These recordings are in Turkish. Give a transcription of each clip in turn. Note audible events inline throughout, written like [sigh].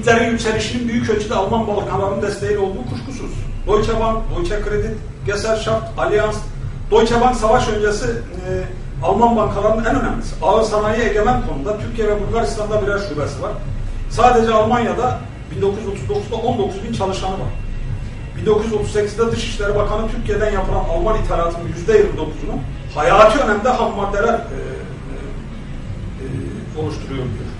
Hitler'in yükselişinin büyük ölçüde Alman Balkanların desteğiyle olduğu kuşkusuz. Deutsche Bank, Deutsche Kredit, Gesellschaft, Allianz, Deutsche Bank savaş öncesi e, Alman bankalarının en önemlisi. Ağır sanayi egemen konuda Türkiye ve Bulgaristan'da birer şubesi var. Sadece Almanya'da 1939'da 19 bin çalışanı var. 1938'de Dışişleri Bakanı Türkiye'den yapılan Alman ithalatının %29'unu hayati önemde ham maddeler e, e, e, oluşturuyor diyor.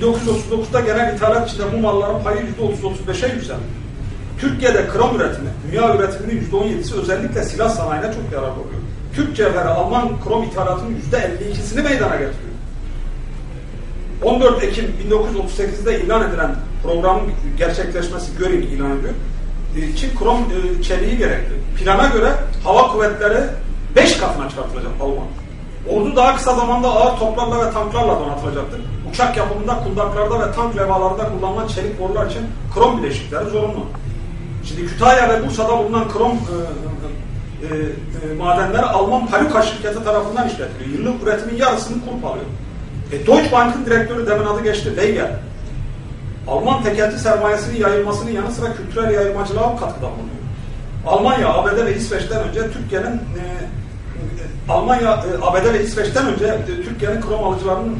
1939'da genel ithalat içinde bu malların payı %30-35'e yükseldi. Türkiye'de krom üretimi, dünya üretiminin %17'si özellikle silah sanayine çok yararlı oluyor. Türk cevheri Alman krom ithalatının %52'sini meydana getiriyor. 14 Ekim 1938'de ilan edilen programın gerçekleşmesi Göring ilan ediyor. için krom e, çeliği gerekli. Plana göre hava kuvvetleri 5 katına çıkartılacak Alman. Ordu daha kısa zamanda ağır toplarla ve tanklarla donatılacaktır. Uçak yapımında, kundaklarda ve tank levalarında kullanılan çelik borular için krom bileşikleri zorunlu. Şimdi Kütahya ve Bursa'da bulunan krom e, e, e, madenleri Alman Paluka şirketi tarafından işletiliyor. Yıllık üretimin yarısını kulp alıyor. E, Deutsche Bank'ın direktörü demin adı geçti, Weigel. Alman tekelci sermayesinin yayılmasının yanı sıra kültürel yayılmacılığa katkıda bulunuyor. Almanya, ABD ve İsveç'ten önce Türkiye'nin e, e, Almanya, e, ABD ve İsveç'ten önce e, Türkiye'nin krom alıcılarının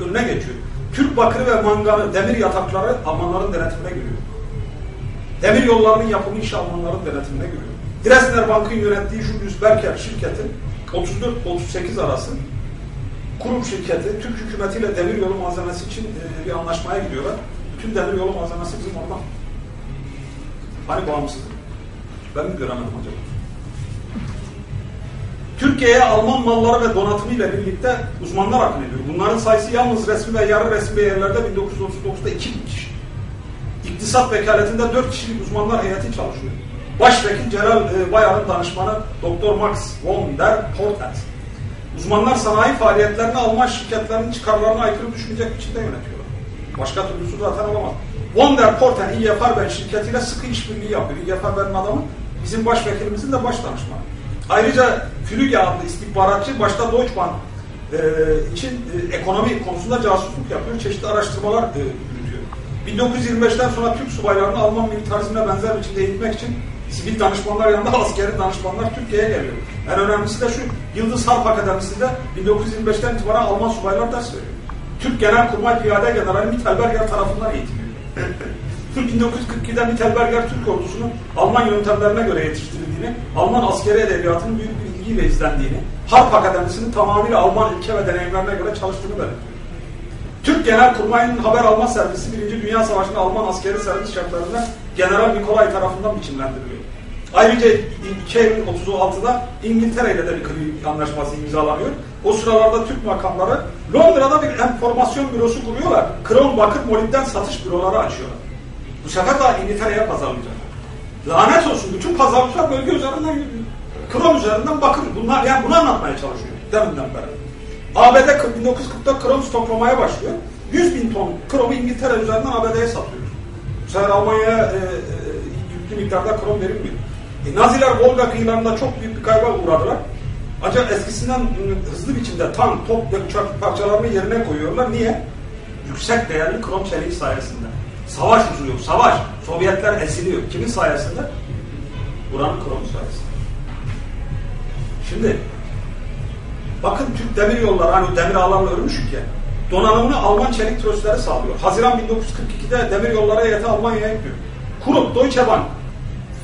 önüne geçiyor. Türk bakırı ve manganı, demir yatakları Almanların denetimine giriyor. Demir yollarının yapımı işi Almanların denetimine giriyor. Dresdner Bank'ın yönettiği Julius Berker şirketi 34-38 arası kurum şirketi Türk hükümetiyle demir yolu malzemesi için e, bir anlaşmaya gidiyorlar. Bütün demir yolu malzemesi bizim oradan. Hani bağımsızlık? Ben mi göremedim acaba? Türkiye'ye Alman malları ve donatımı ile birlikte uzmanlar akın ediyor. Bunların sayısı yalnız resmi ve yarı resmi yerlerde 1939'da 2 kişi. İktisat vekaletinde 4 kişilik uzmanlar heyeti çalışıyor. Başvekil Celal e, Bayar'ın danışmanı Dr. Max von der Portens. Uzmanlar sanayi faaliyetlerini Alman şirketlerinin çıkarlarına aykırı düşünecek biçimde yönetiyorlar. Başka türlüsü zaten olamaz. Von der Porten İY Farben şirketiyle sıkı işbirliği yapıyor. İY Farben'in adamı bizim başvekilimizin de baş danışmanı. Ayrıca Flüge adlı istihbaratçı başta Deutsche Bank e, için e, ekonomi konusunda casusluk yapıyor. Çeşitli araştırmalar e, yürütüyor. 1925'ten sonra Türk subaylarını Alman militarizmine benzer biçimde eğitmek için sivil danışmanlar yanında askeri danışmanlar Türkiye'ye geliyor. En önemlisi de şu, Yıldız Harp Akademisi'nde 1925'ten itibaren Alman subaylar ders veriyor. Türk Genelkurmay Piyade Generali Mittelberger tarafından eğitiliyor. 1942'de Mittelberger Türk ordusunun Alman yöntemlerine göre yetiştirildiğini, Alman askeri edebiyatının büyük bir ilgiyle izlendiğini, Harp Akademisi'nin tamamıyla Alman ilke ve deneyimlerine göre çalıştığını belirtiyor. Türk Genelkurmay'ın haber alma servisi Birinci Dünya Savaşı'nda Alman askeri servis şartlarında General Nikolay tarafından biçimlendiriliyor. Ayrıca 2 Eylül 36'da İngiltere ile de bir kıyı anlaşması imzalanıyor. O sıralarda Türk makamları Londra'da bir enformasyon bürosu kuruyorlar. Krom Bakır Molibden satış büroları açıyorlar. Bu sefer daha İngiltere'ye pazarlayacak. Lanet olsun bütün pazarlıklar bölge üzerinden yürüyor. Krom üzerinden bakır. Bunlar yani bunu anlatmaya çalışıyor deminden beri. ABD 1940'da krom stoklamaya başlıyor. 100 bin ton kromu İngiltere üzerinden ABD'ye satıyor. Bu sefer Almanya'ya e, e, yüklü miktarda krom verilmiyor. E, Naziler Volga kıyılarında çok büyük bir kayba uğradılar. Ancak eskisinden ıı, hızlı biçimde tank, top ve uçak parçalarını yerine koyuyorlar. Niye? Yüksek değerli krom çeliği sayesinde. Savaş uzuyor, savaş. Sovyetler eziliyor. Kimin sayesinde? Buranın krom sayesinde. Şimdi bakın Türk demir yolları hani demir ağlarla örmüşük ya donanımını Alman çelik trosları sağlıyor. Haziran 1942'de demir yollara heyeti Almanya'ya gidiyor. Kurup Deutsche Bank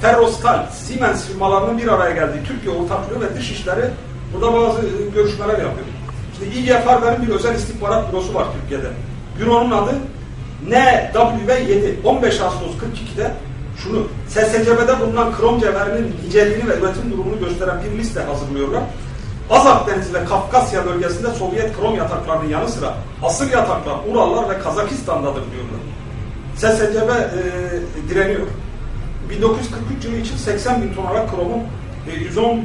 Ferrostal, Siemens firmalarının bir araya geldiği Türkiye ortaklığı ve dış işleri burada bazı e, görüşmeler yapıyor. İşte İGF Farber'in bir özel istihbarat bürosu var Türkiye'de. Büronun adı NW7. 15 Ağustos 42'de şunu SSCB'de bulunan krom cevherinin niceliğini ve üretim durumunu gösteren bir liste hazırlıyorlar. Azak Denizi ve Kafkasya bölgesinde Sovyet krom yataklarının yanı sıra asıl yataklar Urallar ve Kazakistan'dadır diyorlar. SSCB e, direniyor. 1943 yılı için 80 bin ton olarak kromun 110 e,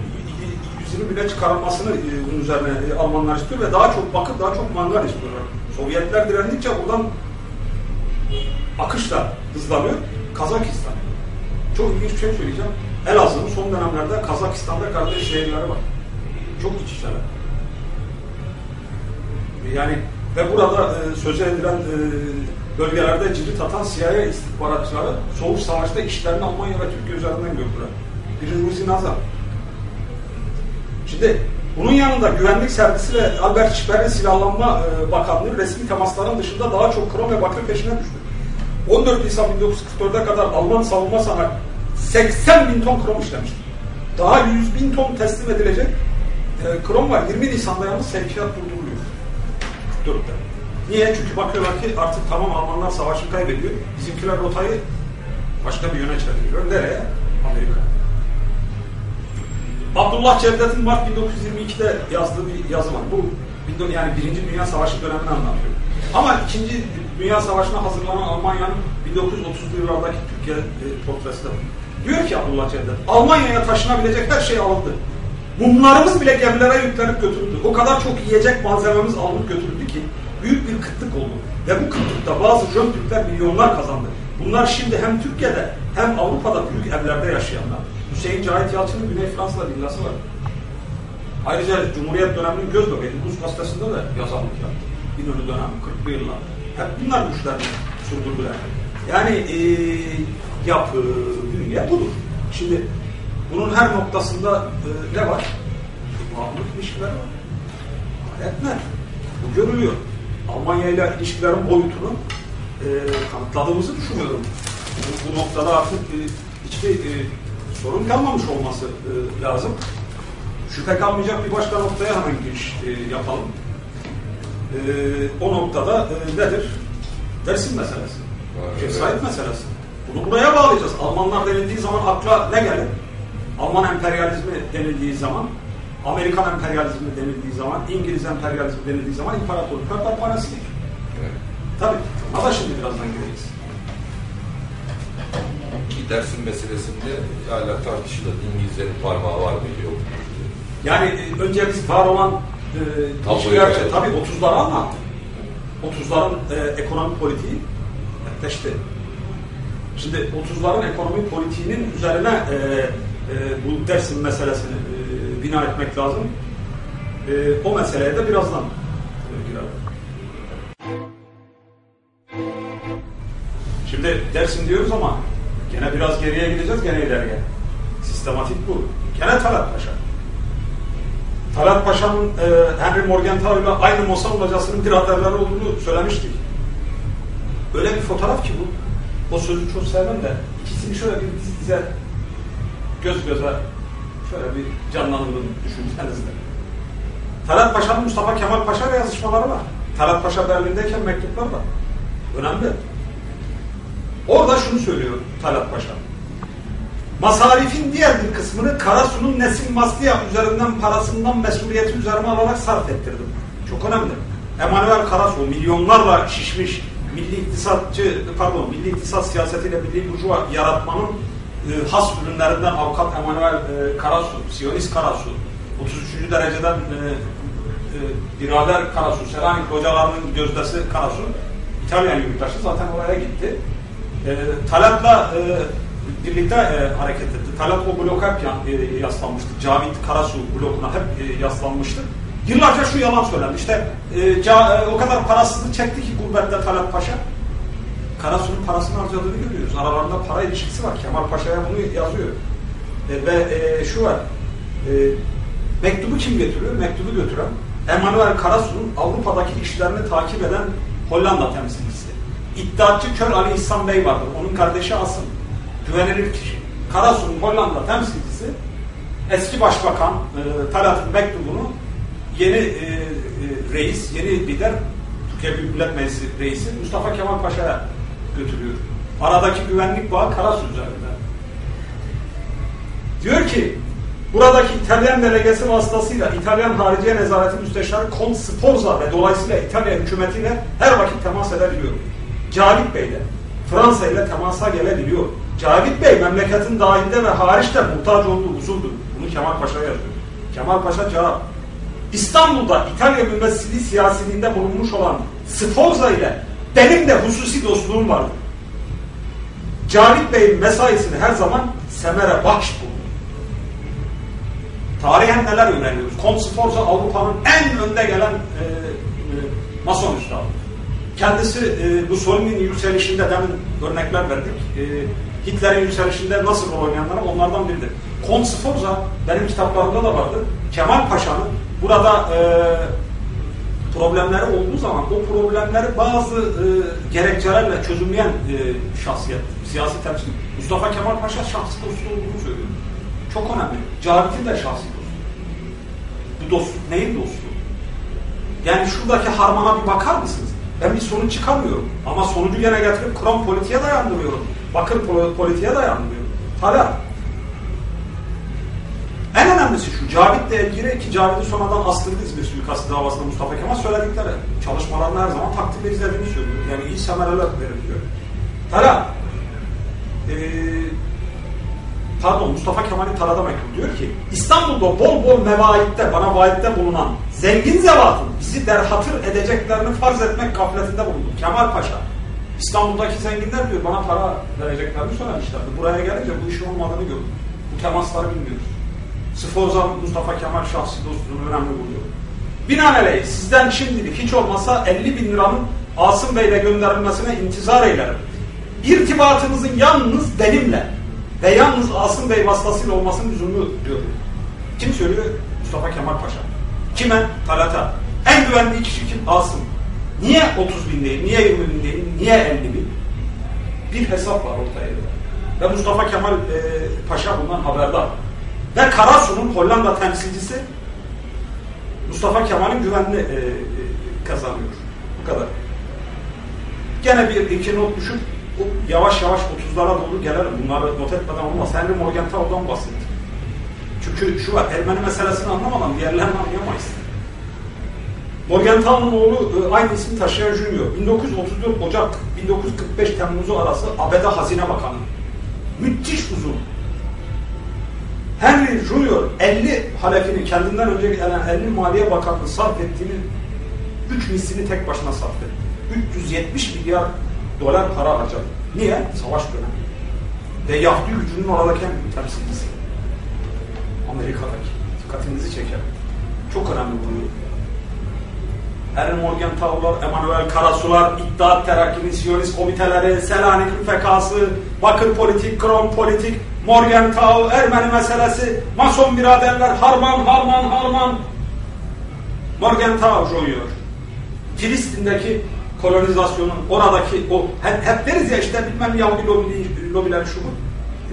120 bine çıkarılmasını e, üzerine e, Almanlar istiyor ve daha çok bakır, daha çok mangan istiyorlar. Sovyetler direndikçe buradan akışla hızlanıyor. Kazakistan. Çok ilginç bir şey söyleyeceğim. Elazığ'ın son dönemlerde Kazakistan'da kardeş şehirleri var. Çok iç içeler. Yani ve burada e, söze edilen e, bölgelerde cirit atan CIA istihbaratçıları Soğuk Savaş'ta işlerini Almanya ve Türkiye üzerinden gördüler. Biri Ruzi Nazar. Şimdi bunun yanında güvenlik servisi ve Albert Schipper'in silahlanma e, bakanlığı resmi temasların dışında daha çok krom ve bakır peşine düştü. 14 Nisan 1944'e kadar Alman savunma sanayi 80 bin ton krom işlemiştir. Daha 100 bin ton teslim edilecek e, krom var. 20 Nisan'da yalnız sevkiyat durduruluyor. 44'te. Niye? Çünkü bakıyorlar ki artık tamam Almanlar savaşı kaybediyor. Bizimkiler rotayı başka bir yöne çeviriyor. Nereye? Amerika. Abdullah Cevdet'in Mart 1922'de yazdığı bir yazı var. Bu yani Birinci Dünya Savaşı dönemini anlatıyor. Ama İkinci Dünya Savaşı'na hazırlanan Almanya'nın 1930'lu yıllardaki Türkiye e, portresi. Diyor ki Abdullah Cevdet, Almanya'ya taşınabilecek her şey alındı. Mumlarımız bile gemilere yüklenip götürüldü. O kadar çok yiyecek malzememiz alınıp götürüldü ki büyük bir kıtlık oldu. Ve bu kıtlıkta bazı Jön Türkler milyonlar kazandı. Bunlar şimdi hem Türkiye'de hem Avrupa'da büyük evlerde yaşayanlar. Hüseyin Cahit Yalçın'ın Güney Fransa'da villası var. Ayrıca Cumhuriyet döneminin göz bebeği. Rus gazetesinde de yazarlık yaptı. İnönü dönemi, 40'lı yıllar. Hep bunlar güçlerini sürdürdüler. Yani e, yapı, dünya budur. Şimdi bunun her noktasında e, ne var? Bağımlılık ilişkiler var. Net. Bu görülüyor. Almanya ile ilişkilerin boyutunu e, kanıtladığımızı düşünüyorum. Bu, bu noktada artık e, hiçbir e, sorun kalmamış olması e, lazım. Şüphe kalmayacak bir başka noktaya hemen giriş e, yapalım. E, o noktada e, nedir? Dersin meselesi. Evet. Sahip meselesi. Bunu buraya bağlayacağız. Almanlar denildiği zaman akla ne gelir? Alman emperyalizmi denildiği zaman, Amerikan emperyalizmi denildiği zaman, İngiliz emperyalizmi denildiği zaman imparatorluklar darphanesi gelir. Evet. Tabii. Ama şimdi birazdan gireceğiz. Ki dersin meselesinde hala tartışılır. İngilizlerin parmağı var mı yok mu? Yani e, önce biz var olan e, ilişkiler, tabii 30'ları anlattık. 30'ların e, ekonomi politiği netleşti. Şimdi 30'ların ekonomi politiğinin üzerine e, e, bu dersin meselesini e, bina etmek lazım. E, o meseleye de birazdan e, girelim. Şimdi dersin diyoruz ama gene biraz geriye gideceğiz, gene ileriye. Sistematik bu. Gene Talat Paşa. Talat Paşa'nın e, Henry Morgenthau ile aynı Mossad hocasının biraderleri olduğunu söylemiştik. Öyle bir fotoğraf ki bu. O sözü çok sevmem de ikisini şöyle bir diz dize göz göze şöyle bir canlandırın düşüncenizde. Talat Paşa'nın Mustafa Kemal Paşa ile yazışmaları var. Talat Paşa Berlin'deyken mektuplar var. Önemli. Orada şunu söylüyor Talat Paşa. Masarifin diğer bir kısmını Karasu'nun Nesim Masliya üzerinden parasından mesuliyeti üzerime alarak sarf ettirdim. Çok önemli. Emanuel Karasu milyonlarla şişmiş milli iktisatçı, pardon, milli iktisat siyasetiyle milli burjuva yaratmanın e, has ürünlerinden avukat Emanuel e, Karasu, Siyonist Karasu, 33. dereceden e, e, birader Karasu, Selanik hocalarının gözdesi Karasu, İtalyan yurttaşı zaten oraya gitti. E, Talat'la e, birlikte e, hareket etti. Talat o bloka hep e, yaslanmıştı. Cavit Karasu blokuna hep e, yaslanmıştı. Yıllarca şu yalan söylendi. İşte e, ca, e, o kadar parasızlık çekti ki gurbette Talat Paşa. Karasu'nun parasını harcadığını görüyoruz. Aralarında para ilişkisi var. Kemal Paşa'ya bunu yazıyor. E, ve e, şu var. E, mektubu kim getiriyor? Mektubu götüren Emanuel Karasu'nun Avrupa'daki işlerini takip eden Hollanda temsilcisi. İddiatçı Kör Ali İhsan Bey vardır. Onun kardeşi Asım. Güvenilir kişi. Karasu'nun Hollanda temsilcisi eski başbakan e, Talat'ın mektubunu yeni e, e, reis, yeni lider Türkiye Büyük Millet Meclisi reisi Mustafa Kemal Paşa'ya götürüyor. Aradaki güvenlik bağı Karasu üzerinde. Diyor ki buradaki İtalyan delegesi vasıtasıyla İtalyan Hariciye Nezareti Müsteşarı Kont Spoza ve dolayısıyla İtalya hükümetiyle her vakit temas edebiliyor. Cavit Bey de Fransa ile temasa gelebiliyor. Cavit Bey memleketin dahilde ve hariçte muhtaç olduğu huzurdur. Bunu Kemal Paşa yazıyor. Kemal Paşa cevap İstanbul'da İtalya mümessili siyasiliğinde bulunmuş olan Sforza ile benim de hususi dostluğum vardı. Cavit Bey'in mesaisini her zaman semere bakş buldu. Tarihen neler öğreniyoruz? Kont Sforza Avrupa'nın en önde gelen e, e, mason üstadı. Kendisi e, Mussolini'nin yükselişinde demin örnekler verdik. E, Hitler'in yükselişinde nasıl rol oynayanlar onlardan biridir. Kont Sforza benim kitaplarımda da vardı. Kemal Paşa'nın burada e, problemleri olduğu zaman o problemleri bazı e, gerekçelerle çözümleyen e, şahsiyet, siyasi temsil. Mustafa Kemal Paşa şahsi dostu olduğunu söylüyor. Çok önemli. Cavit'in de şahsi dostu. Bu dostluk neyin dostluğu? Yani şuradaki harmana bir bakar mısınız? Ben bir sonuç çıkarmıyorum. Ama sonucu gene getirip krom politiğe dayandırıyorum. Bakır politiğe dayandırıyorum. Hala en önemlisi şu, Cavit'le ilgili ki Cavit'i sonradan astırdı İzmir suikastı davasında Mustafa Kemal söyledikleri. Çalışmalarını her zaman takdirle izlediğini söylüyor. Yani iyi semereler veriliyor. Hala ee, pardon Mustafa Kemal'in Tarada mektubu diyor ki İstanbul'da bol bol mevaitte, bana vaitte bulunan zengin zevatın bizi derhatır edeceklerini farz etmek gafletinde bulundu. Kemal Paşa İstanbul'daki zenginler diyor bana para vereceklerini söylemişlerdi. Buraya gelince bu işin olmadığını gördüm. Bu temasları bilmiyoruz. Sforza Mustafa Kemal şahsi dostluğunu önemli buluyor. Binaenaleyh sizden şimdilik hiç olmasa 50 bin liranın Asım Bey'le gönderilmesine intizar eylerim. İrtibatınızın yalnız benimle ve yalnız Asım Bey vasıtasıyla olmasının lüzumu diyor. Kim söylüyor? Mustafa Kemal Paşa. Kime? Talat'a. En güvenli kişi kim? Asım. Niye 30 bin değil, niye 20 bin değil, niye 50 bin? Bir hesap var ortaya. Ve Mustafa Kemal e, Paşa bundan haberdar. Ve Karasu'nun Hollanda temsilcisi Mustafa Kemal'in güvenli e, e, kazanıyor. Bu kadar. Gene bir iki not düşüp yavaş yavaş 30'lara doğru gelelim. Bunları not etmeden olmaz. Henry Morgenthal'dan bahsettik. Çünkü şu var, Ermeni meselesini anlamadan diğerlerini anlayamayız. Morgenthal'ın oğlu e, aynı isim taşıyan Junior. 1934 Ocak 1945 Temmuz'u arası ABD Hazine Bakanı. Müthiş uzun. Henry Junior 50 halefini kendinden önce gelen 50 Maliye Bakanlığı sarf ettiğinin 3 mislini tek başına sarf etti. 370 milyar dolar para harcadı. Niye? Savaş dönemi. Ve Yahudi gücünün oradaki temsilcisi. Amerika'daki. Dikkatinizi çeker. Çok önemli bunu. Henry Morgenthal'lar, Emanuel Karasular, İttihat Terakki'nin Siyonist komiteleri, Selanik Rüfekası, Bakır Politik, Krom Politik, Morgenthau, Ermeni meselesi, Mason biraderler, Harman, Harman, Harman. Morgenthau joyuyor. Filistin'deki kolonizasyonun, oradaki o, hep, hep deriz ya işte bilmem Yahudi lobileri, lobileri şu bu.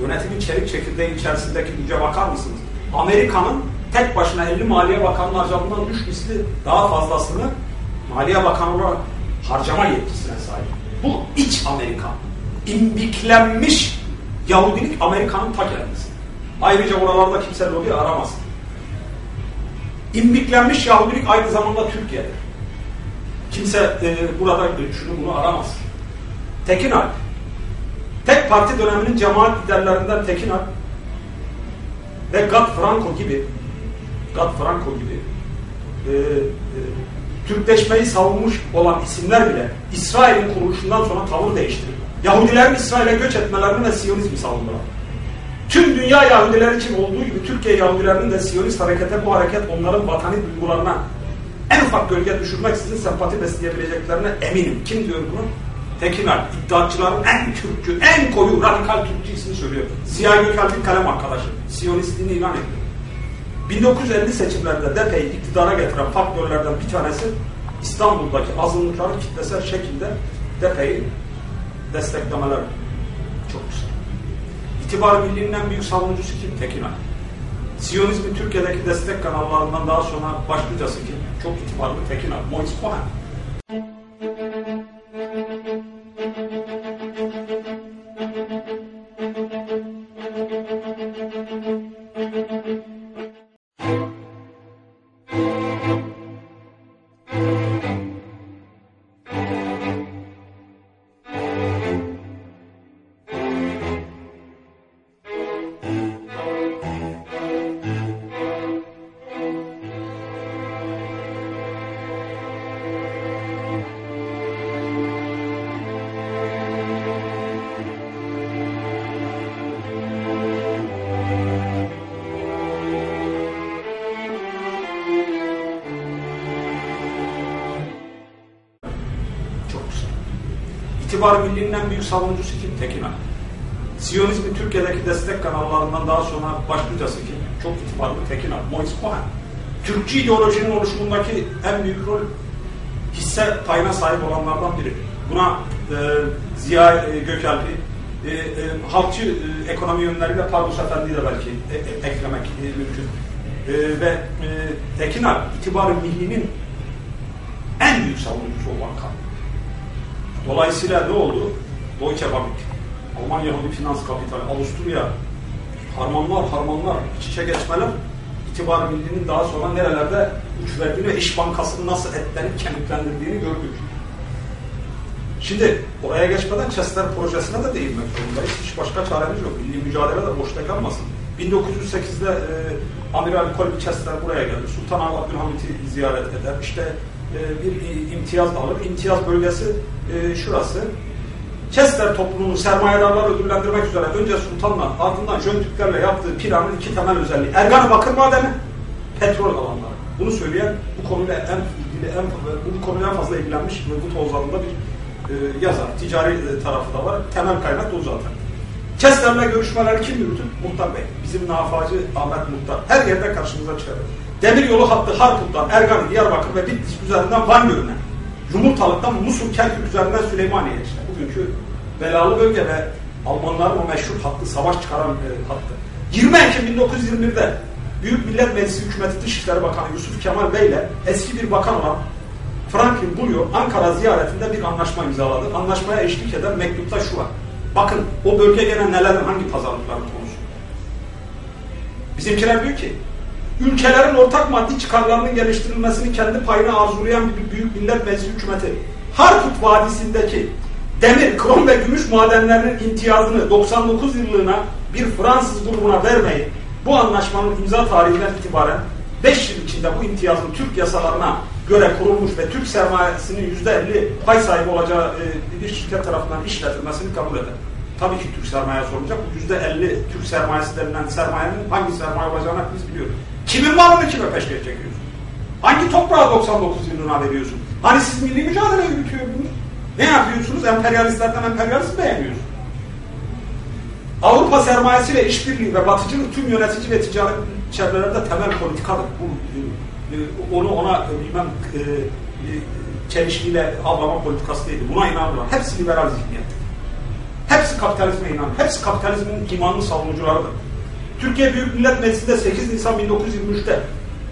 Yönetimin çelik çekirdeği içerisindeki güce bakar mısınız? Amerika'nın tek başına 50 Maliye Bakanlığı harcamından 3 misli daha fazlasını Maliye Bakanı harcama yetkisine sahip. Bu iç Amerika. İmbiklenmiş Yahudilik Amerika'nın ta kendisi. Ayrıca oralarda kimse lobi aramaz. İmbiklenmiş Yahudilik aynı zamanda Türkiye'dir. Kimse e, burada şunu bunu aramaz. Tekin. Tek parti döneminin cemaat liderlerinden Tekin ve Gat Franco gibi Gat Franco gibi e, e, Türkleşmeyi savunmuş olan isimler bile İsrail'in kuruluşundan sonra tavır değiştirdi. Yahudilerin İsrail'e göç etmelerini ve Siyonizmi savundular. Tüm dünya Yahudiler için olduğu gibi Türkiye Yahudilerinin de Siyonist harekete bu hareket onların vatani duygularına en ufak gölge düşürmek için sempati besleyebileceklerine eminim. Kim diyor bunu? Tekin Alp, iddiatçıların en Türkçü, en koyu radikal Türkçü ismini söylüyor. Ziya Gökalp'in kalem arkadaşı. Siyonistliğini ilan ediyor. 1950 seçimlerde DP'yi iktidara getiren faktörlerden bir tanesi İstanbul'daki azınlıkların kitlesel şekilde DP'yi desteklemeler çok güzel. İtibar Birliği'nin büyük savunucusu kim? Tekin Ali. Siyonizmin Türkiye'deki destek kanallarından daha sonra başlıcası kim? Çok itibarlı Tekin Ali. Mois Cohen. İtibar Milli'nin büyük savunucusu kim? Tekin Ak. Siyonizmin Türkiye'deki destek kanallarından daha sonra başlıcası kim? Çok itibarlı Tekin Ak. Mois Cohen. Türkçü ideolojinin oluşumundaki en büyük rol hisse payına sahip olanlardan biri. Buna e, Ziya e, Gökalp'i, e, e, halkçı e, ekonomi yönleriyle Parvus Efendi'yi de belki e, e, eklemek e, mümkün. E, ve e, Tekin Ak, itibar millinin Dolayısıyla ne oldu? Deutsche Bank, Alman Yahudi Finans Kapitali, Avusturya, harmanlar, harmanlar, iç içe geçmeler itibar millinin daha sonra nerelerde uç verdiğini ve İş Bankası'nın nasıl etlenip kemiklendirdiğini gördük. Şimdi oraya geçmeden Chester projesine de değinmek zorundayız. Hiç başka çaremiz yok. Milli mücadele de boşta kalmasın. 1908'de e, Amiral Colby Chester buraya geldi. Sultan Abdülhamit'i ziyaret eder. İşte e, bir imtiyaz alır. İmtiyaz bölgesi e, şurası. Chester topluluğunu sermayedarlar ödüllendirmek üzere önce sultanla ardından Jöntüklerle yaptığı planın iki temel özelliği. Ergan bakır madeni, petrol alanları. Bunu söyleyen bu konuyla en ilgili, en, bu konuyla en fazla ilgilenmiş ve bu tozlarında bir e, yazar. Ticari e, tarafı da var. Temel kaynak o zaten. Chester'le görüşmeleri kim yürütür? Muhtar Bey. Bizim nafacı Ahmet Muhtar. Her yerde karşımıza çıkar. Demir yolu hattı Harput'tan Ergan, Diyarbakır ve Bitlis üzerinden Van Gölü'ne. Yumurtalık'tan Musul, Kerkük üzerinden Süleymaniye'ye işte. Bugünkü belalı bölge ve Almanların o meşhur hattı, savaş çıkaran e, hattı. 20 Ekim 1921'de Büyük Millet Meclisi Hükümeti Dışişleri Bakanı Yusuf Kemal Bey ile eski bir bakan olan Franklin Bouillon Ankara ziyaretinde bir anlaşma imzaladı. Anlaşmaya eşlik eden mektupta şu var. Bakın o bölge gene nelerin hangi pazarlıkların konusu. Bizimkiler diyor ki ülkelerin ortak maddi çıkarlarının geliştirilmesini kendi payına arzulayan bir büyük millet meclisi hükümeti Harput Vadisi'ndeki demir, krom ve gümüş madenlerinin imtiyazını 99 yıllığına bir Fransız grubuna vermeyi bu anlaşmanın imza tarihinden itibaren 5 yıl içinde bu imtiyazın Türk yasalarına göre kurulmuş ve Türk sermayesinin %50 pay sahibi olacağı e, bir şirket tarafından işletilmesini kabul eder. Tabii ki Türk sermayesi olacak. Bu %50 Türk sermayesi denilen sermayenin hangi sermaye olacağını biz biliyoruz. Kimin malını kime peşkeş çekiyorsun? Hangi toprağa 99 yılına veriyorsun? Hani siz milli mücadele yürütüyorsunuz? Ne yapıyorsunuz? Emperyalistlerden emperyalist beğeniyorsunuz. Avrupa sermayesiyle işbirliği ve batıcılık tüm yönetici ve ticaret çevrelerinde temel politikadır. Bu, e, onu ona bilmem e, e, çelişkiyle avlama politikası değildi. Buna inanırlar. Hepsi liberal zihniyet. Hepsi kapitalizme inanır. Hepsi kapitalizmin imanlı savunucularıdır. Türkiye Büyük Millet Meclisi'nde 8 Nisan 1923'te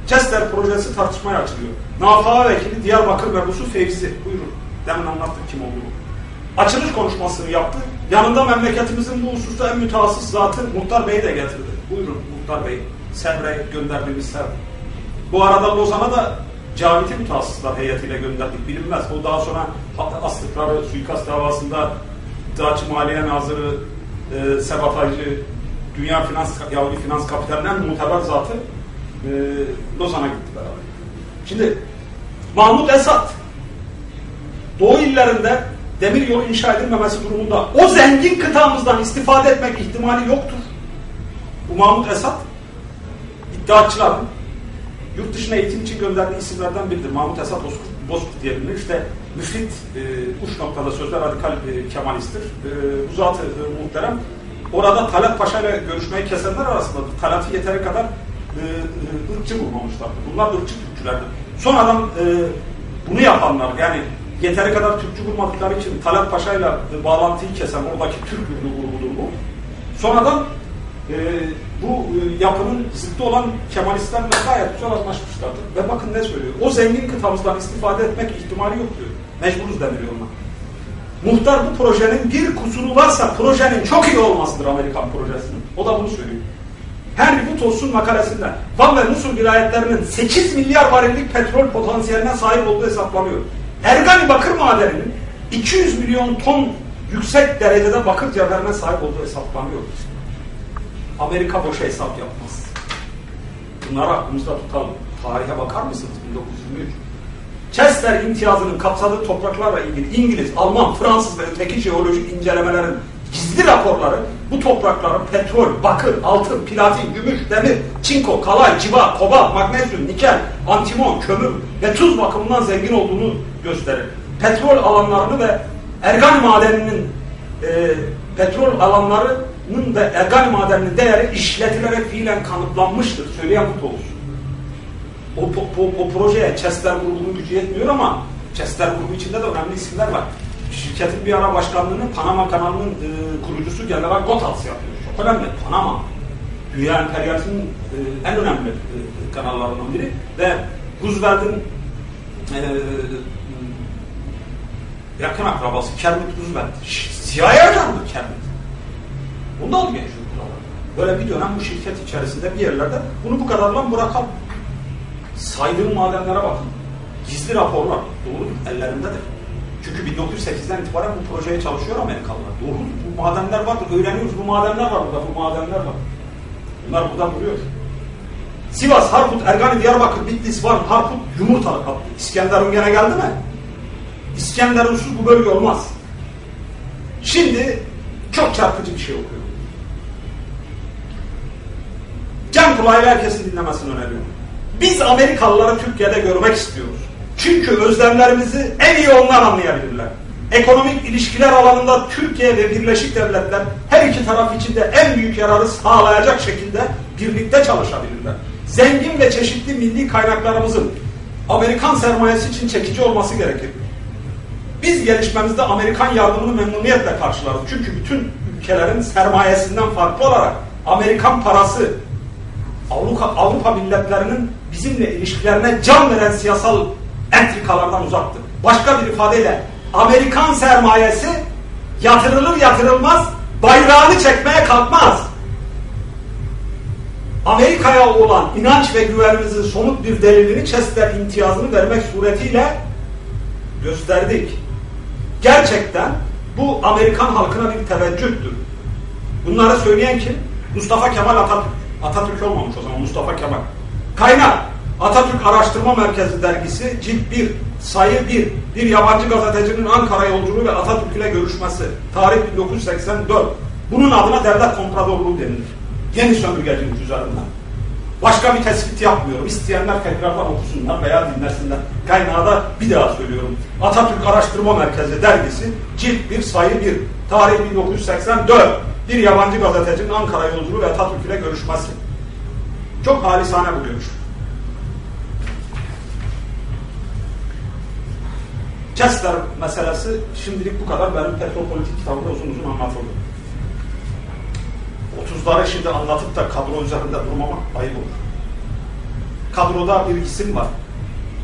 Chester projesi tartışmaya açılıyor. Nafaha Vekili Diyarbakır ve Rusu Fevzi. Buyurun. Demin anlattık kim olduğunu. Açılış konuşmasını yaptı. Yanında memleketimizin bu hususta en mütehassıs zatı Muhtar Bey'i de getirdi. Buyurun Muhtar Bey. Sevre gönderdiğimiz Sevre. Bu arada Lozan'a da Cavit'i mütehassıslar heyetiyle gönderdik. Bilinmez. O daha sonra astıkları suikast davasında Dağçı Maliye Nazırı, e, Sebataycı, Dünya Finans, Yahudi Finans Kapitali'nin en muteber zatı e, Lozan'a gitti beraber. Şimdi Mahmut Esat Doğu illerinde demir yolu inşa edilmemesi durumunda o zengin kıtamızdan istifade etmek ihtimali yoktur. Bu Mahmut Esat iddiaçıların yurt dışına eğitim için gönderdiği isimlerden biridir. Mahmut Esat Bozkurt diye bilinir. İşte müfrit e, uç noktada sözler radikal e, kemalisttir. E, bu zatı e, muhterem. Orada Talat Paşa ile görüşmeyi kesenler arasındadır. Talat'ı yeteri kadar e, e, ırkçı bulmamışlardır. Bunlar ırkçı Türkçülerdir. Sonradan e, bunu yapanlar yani yeteri kadar Türkçü bulmadıkları için Talat Paşa ile bağlantıyı kesen oradaki Türk ürünü bu. Sonradan e, bu e, yapının zıttı olan Kemalistlerle gayet güzel anlaşmışlardır. Ve bakın ne söylüyor. O zengin kıtamızdan istifade etmek ihtimali yok diyor. Mecburuz deniliyor ona. Muhtar bu projenin bir kusuru varsa projenin çok iyi olmasıdır Amerikan projesinin. O da bunu söylüyor. Henry Woodhouse'un makalesinde Van ve Musul vilayetlerinin 8 milyar varillik petrol potansiyeline sahip olduğu hesaplanıyor. Ergani bakır madeninin 200 milyon ton yüksek derecede bakır cevherine sahip olduğu hesaplanıyor. Amerika boşa hesap yapmaz. Bunları aklımızda tutalım. Tarihe bakar mısınız 1923? Chester imtiyazının kapsadığı topraklarla ilgili İngiliz, Alman, Fransız ve öteki jeolojik incelemelerin gizli raporları bu toprakların petrol, bakır, altın, platin, gümüş, demir, çinko, kalay, civa, kobalt, magnezyum, nikel, antimon, kömür ve tuz bakımından zengin olduğunu gösterir. Petrol alanlarını ve Ergani madeninin e, petrol alanlarının da Ergani madeninin değeri işletilerek fiilen kanıtlanmıştır. Söyleyen mutlu olsun. O, o, o, projeye Chester grubunun gücü yetmiyor ama Chester grubu içinde de önemli isimler var. Şirketin bir ara başkanlığını Panama kanalının e, kurucusu General Gotthals yapıyor. Çok önemli. Panama. Dünya emperyalizmin e, en önemli e, kanallarından biri ve Roosevelt'in e, yakın akrabası Kermit Roosevelt. CIA ajanı Kermit. Bundan geçiyor buralar. Böyle bir dönem bu şirket içerisinde bir yerlerde bunu bu kadarla bırakalım. Saydığım madenlere bakın. Gizli raporlar. Doğrudur. Ellerindedir. Çünkü 1908'den itibaren bu projeye çalışıyor Amerikalılar. Doğrudur. Bu madenler vardır. Öğreniyoruz. Bu madenler var burada. Bu madenler var. Bunlar burada duruyor. Sivas, Harput, Ergani, Diyarbakır, Bitlis, Van, Harput, Yumurtalık attı. İskenderun gene geldi mi? İskenderunsuz bu bölge olmaz. Şimdi çok çarpıcı bir şey okuyorum. Can kulağıyla herkesin dinlemesini öneriyorum. Biz Amerikalıları Türkiye'de görmek istiyoruz. Çünkü özlemlerimizi en iyi onlar anlayabilirler. Ekonomik ilişkiler alanında Türkiye ve Birleşik Devletler her iki taraf için de en büyük yararı sağlayacak şekilde birlikte çalışabilirler. Zengin ve çeşitli milli kaynaklarımızın Amerikan sermayesi için çekici olması gerekir. Biz gelişmemizde Amerikan yardımını memnuniyetle karşılarız. Çünkü bütün ülkelerin sermayesinden farklı olarak Amerikan parası Avrupa, Avrupa milletlerinin bizimle ilişkilerine can veren siyasal entrikalardan uzaktır. Başka bir ifadeyle Amerikan sermayesi yatırılır yatırılmaz bayrağını çekmeye kalkmaz. Amerika'ya olan inanç ve güvenimizin somut bir delilini Chester imtiyazını vermek suretiyle gösterdik. Gerçekten bu Amerikan halkına bir teveccühtür. Bunları söyleyen kim? Mustafa Kemal Atatürk. Atatürk olmamış o zaman Mustafa Kemal. Kaynak Atatürk Araştırma Merkezi dergisi cilt 1, sayı 1, bir yabancı gazetecinin Ankara yolculuğu ve Atatürk ile görüşmesi. Tarih 1984. Bunun adına devlet kompradorluğu denilir. Yeni sömürgecilik üzerinden. Başka bir tespit yapmıyorum. İsteyenler tekrardan okusunlar veya dinlesinler. Kaynağı da bir daha söylüyorum. Atatürk Araştırma Merkezi dergisi cilt 1, sayı 1, tarih 1984. Bir yabancı gazetecinin Ankara yolculuğu ve Atatürk ile görüşmesi. Çok halisane bu görüş. Chester meselesi şimdilik bu kadar. Benim petropolitik kitabımda uzun uzun anlatıldı. 30'ları şimdi anlatıp da kadro üzerinde durmamak ayıp olur. Kadroda bir isim var.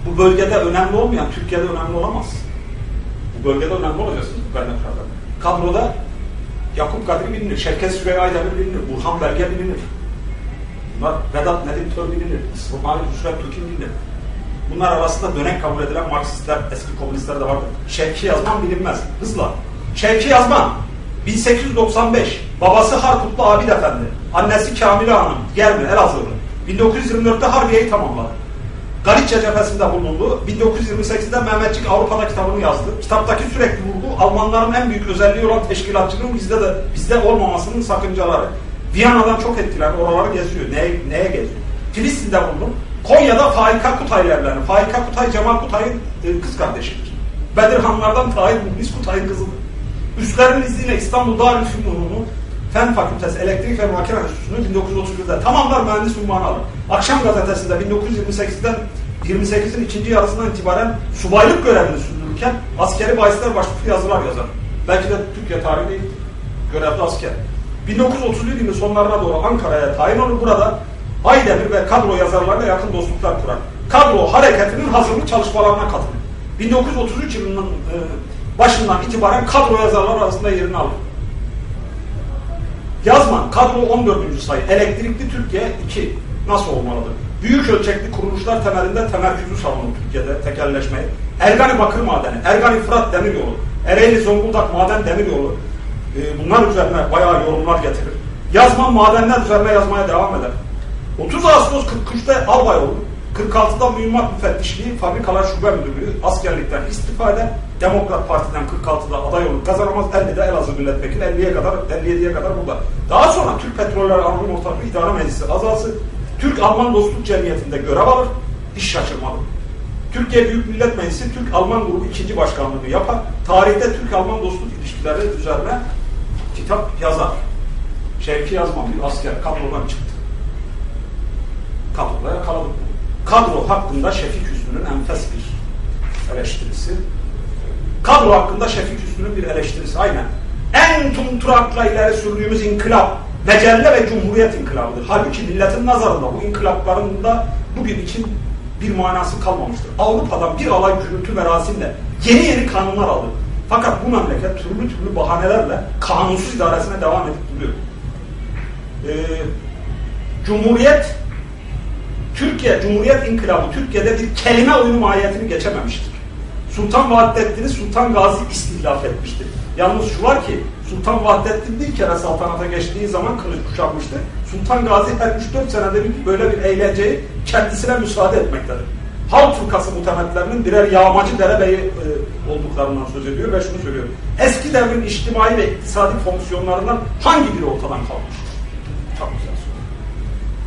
Bu bölgede önemli olmayan Türkiye'de önemli olamaz. Bu bölgede önemli olacaksınız bu kaynaklarda. Kadroda Yakup Kadri bilinir, Şevket Süreyya Aydemir bilinir, Burhan Belge bilinir. Bunlar Vedat Nedim Tör bilinir, İsmail Rüşvet Tükin bilinir. Bunlar arasında dönek kabul edilen Marksistler, eski komünistler de vardır. Şevki Yazman bilinmez. Hızla. Şevki Yazman 1895 babası Harputlu Abid Efendi, annesi Kamile Hanım, Germi, Elazığlı. 1924'te Harbiye'yi tamamladı. Galicia cephesinde bulundu. 1928'de Mehmetçik Avrupa'da kitabını yazdı. Kitaptaki sürekli vurgu Almanların en büyük özelliği olan teşkilatçının bizde de bizde olmamasının sakıncaları. Viyana'dan çok etkiler. Oraları geziyor. Neye, neye geziyor? Filistin'de bulundum. Konya'da Faika Kutay ile evlendi. Kutay Cemal Kutay'ın e, kız kardeşidir. Bedirhanlardan Tahir Muhlis Kutay'ın kızıdır. Üstlerin izniyle İstanbul Darülfünun'u Fen Fakültesi Elektrik ve Makine Enstitüsü'nü 1931'de tamamlar mühendis unvanı alır. Akşam gazetesinde 1928'den 28'in ikinci yarısından itibaren subaylık görevini sürdürürken askeri bahisler başlıklı yazılar yazar. Belki de Türkiye tarihi değil, görevli asker. 1930'lu yılın sonlarına doğru Ankara'ya tayin olur. Burada Aydemir ve kadro yazarlarıyla yakın dostluklar kurar. Kadro hareketinin hazırlık çalışmalarına katılır. 1933 yılının e, başından itibaren kadro yazarlar arasında yerini alır. Yazman, kadro 14. sayı, elektrikli Türkiye 2. Nasıl olmalıdır? Büyük ölçekli kuruluşlar temelinde temerküzü savunur Türkiye'de tekelleşmeyi. Ergani Bakır Madeni, Ergani Fırat Demiryolu, Ereğli Zonguldak Maden Demiryolu e, bunlar üzerine bayağı yorumlar getirir. Yazman madenler üzerine yazmaya devam eder. 30 Ağustos 43'te albay olur. 46'da mühimmat müfettişliği, fabrikalar şube müdürlüğü, askerlikten istifa eder. Demokrat Parti'den 46'da aday olur. Kazanamaz 50'de Elazığ milletvekili, 50'ye kadar, 57'ye kadar burada. Daha sonra Türk Petroller Anonim Ortaklığı İdare Meclisi azası, Türk-Alman Dostluk Cemiyeti'nde görev alır, iş şaşırmalı. Türkiye Büyük Millet Meclisi Türk-Alman grubu ikinci başkanlığını yapar. Tarihte Türk-Alman dostluk ilişkileri üzerine kitap yazar. Şevki Yazman bir asker kadrodan çıktı. Kadroda yakaladık. Kadro hakkında Şefik Hüsnü'nün enfes bir eleştirisi. Kadro hakkında Şefik Hüsnü'nün bir eleştirisi aynen. En tumturakla ileri sürdüğümüz inkılap, mecelle ve cumhuriyet inkılabıdır. Halbuki milletin nazarında bu inkılaplarında bugün için bir manası kalmamıştır. Avrupa'dan bir alay gürültü merasimle yeni yeni kanunlar aldı. Fakat bu memleket türlü türlü bahanelerle kanunsuz idaresine devam edip duruyor. Ee, Cumhuriyet Türkiye, Cumhuriyet İnkılabı Türkiye'de bir kelime oyunu mahiyetini geçememiştir. Sultan Vahdettin'i Sultan Gazi istihlaf etmiştir. Yalnız şu var ki Sultan Vahdettin bir kere saltanata geçtiği zaman kılıç kuşatmıştı. Sultan Gazi her 3-4 senede bir böyle bir eğlenceyi kendisine müsaade etmektedir. Halk Turkası mutemetlerinin birer yağmacı derebeyi e, olduklarından söz ediyor ve şunu söylüyor. Eski devrin içtimai ve iktisadi fonksiyonlarından hangi biri ortadan kalmıştır? Çok güzel soru.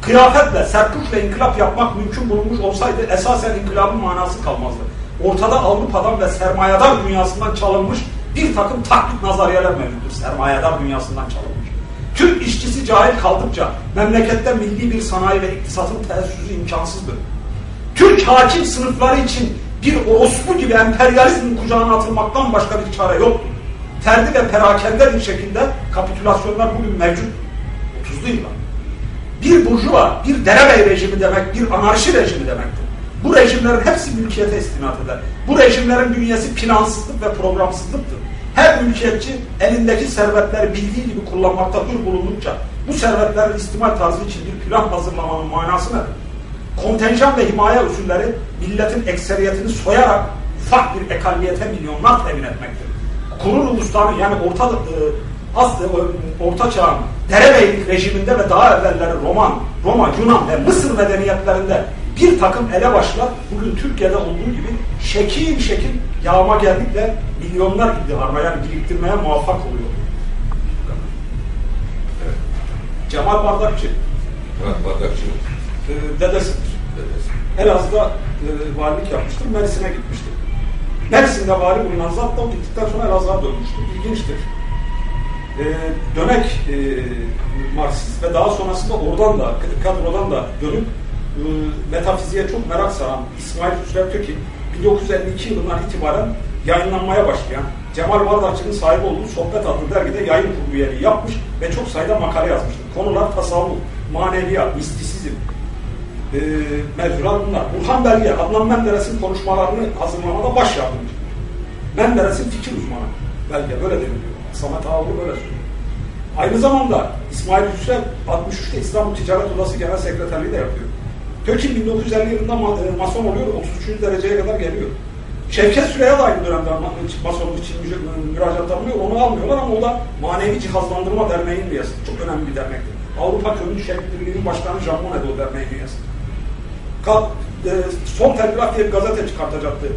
Kıyafetle, serpuşla inkılap yapmak mümkün bulunmuş olsaydı esasen inkılabın manası kalmazdı. Ortada Avrupa'dan ve sermayedar dünyasından çalınmış bir takım taklit nazariyeler mevcuttur. Sermayedar dünyasından çalınmış. Türk işçisi cahil kaldıkça memlekette milli bir sanayi ve iktisatın teessüsü imkansızdır. Türk hakim sınıfları için bir orospu gibi emperyalizmin kucağına atılmaktan başka bir çare yoktur. Ferdi ve perakende bir şekilde kapitülasyonlar bugün mevcut. 30'lu yıllar. Bir burjuva, bir derebey rejimi demek, bir anarşi rejimi demektir. Bu rejimlerin hepsi mülkiyete istinat eder. Bu rejimlerin bünyesi plansızlık ve programsızlıktır. Her mülkiyetçi elindeki servetleri bildiği gibi kullanmakta dur bulundukça bu servetlerin istimal tarzı için bir plan hazırlamanın manası nedir? Kontenjan ve himaye usulleri milletin ekseriyetini soyarak ufak bir ekaliyete milyonlar temin etmektir. Kurul ulusları yani orta e, aslı orta çağın derebeylik rejiminde ve daha evvelleri Roman, Roma, Yunan ve Mısır medeniyetlerinde bir takım elebaşlar bugün Türkiye'de olduğu gibi şekil şekil yağma geldikle milyonlar iddiharma yani biriktirmeye muvaffak oluyor. Evet. Cemal Bardakçı Murat Bardakçı e, dedesidir. dedesi. Elazığ'da e, valilik yapmıştır. Mersin'e gitmiştir. Mersin'de vali bulunan zat da o gittikten sonra Elazığ'a dönmüştür. İlginçtir. E, dönek e, Marksist ve daha sonrasında oradan da, kadrodan da dönüp e, metafiziğe çok merak saran İsmail Hüsrev Tökin 1952 yılından itibaren yayınlanmaya başlayan Cemal Bardakçı'nın sahip olduğu Sohbet adlı dergide yayın kurulu üyeliği yapmış ve çok sayıda makale yazmıştır. Konular tasavvuf, maneviyat, mistisizm, e, mevzular bunlar. Burhan Belge, Adnan Menderes'in konuşmalarını hazırlamada baş yardımcı. Menderes'in fikir uzmanı. Belge böyle deniliyor. Samet Ağoğlu böyle söylüyor. Aynı zamanda İsmail Hüsrev 63'te İstanbul Ticaret Odası Genel Sekreterliği de yapıyor. Tökin 1950 yılında e, mason oluyor, 33. dereceye kadar geliyor. Şevket Süreyya da aynı dönemde ma- masonluk için mü- müracaat alıyor, onu almıyorlar ama o da Manevi Cihazlandırma Derneği'nin üyesi. Çok önemli bir dernektir. Avrupa Kömür Şehit Birliği'nin başkanı Jean Monnet o derneğin üyesi. E, son telgraf diye bir gazete çıkartacaktı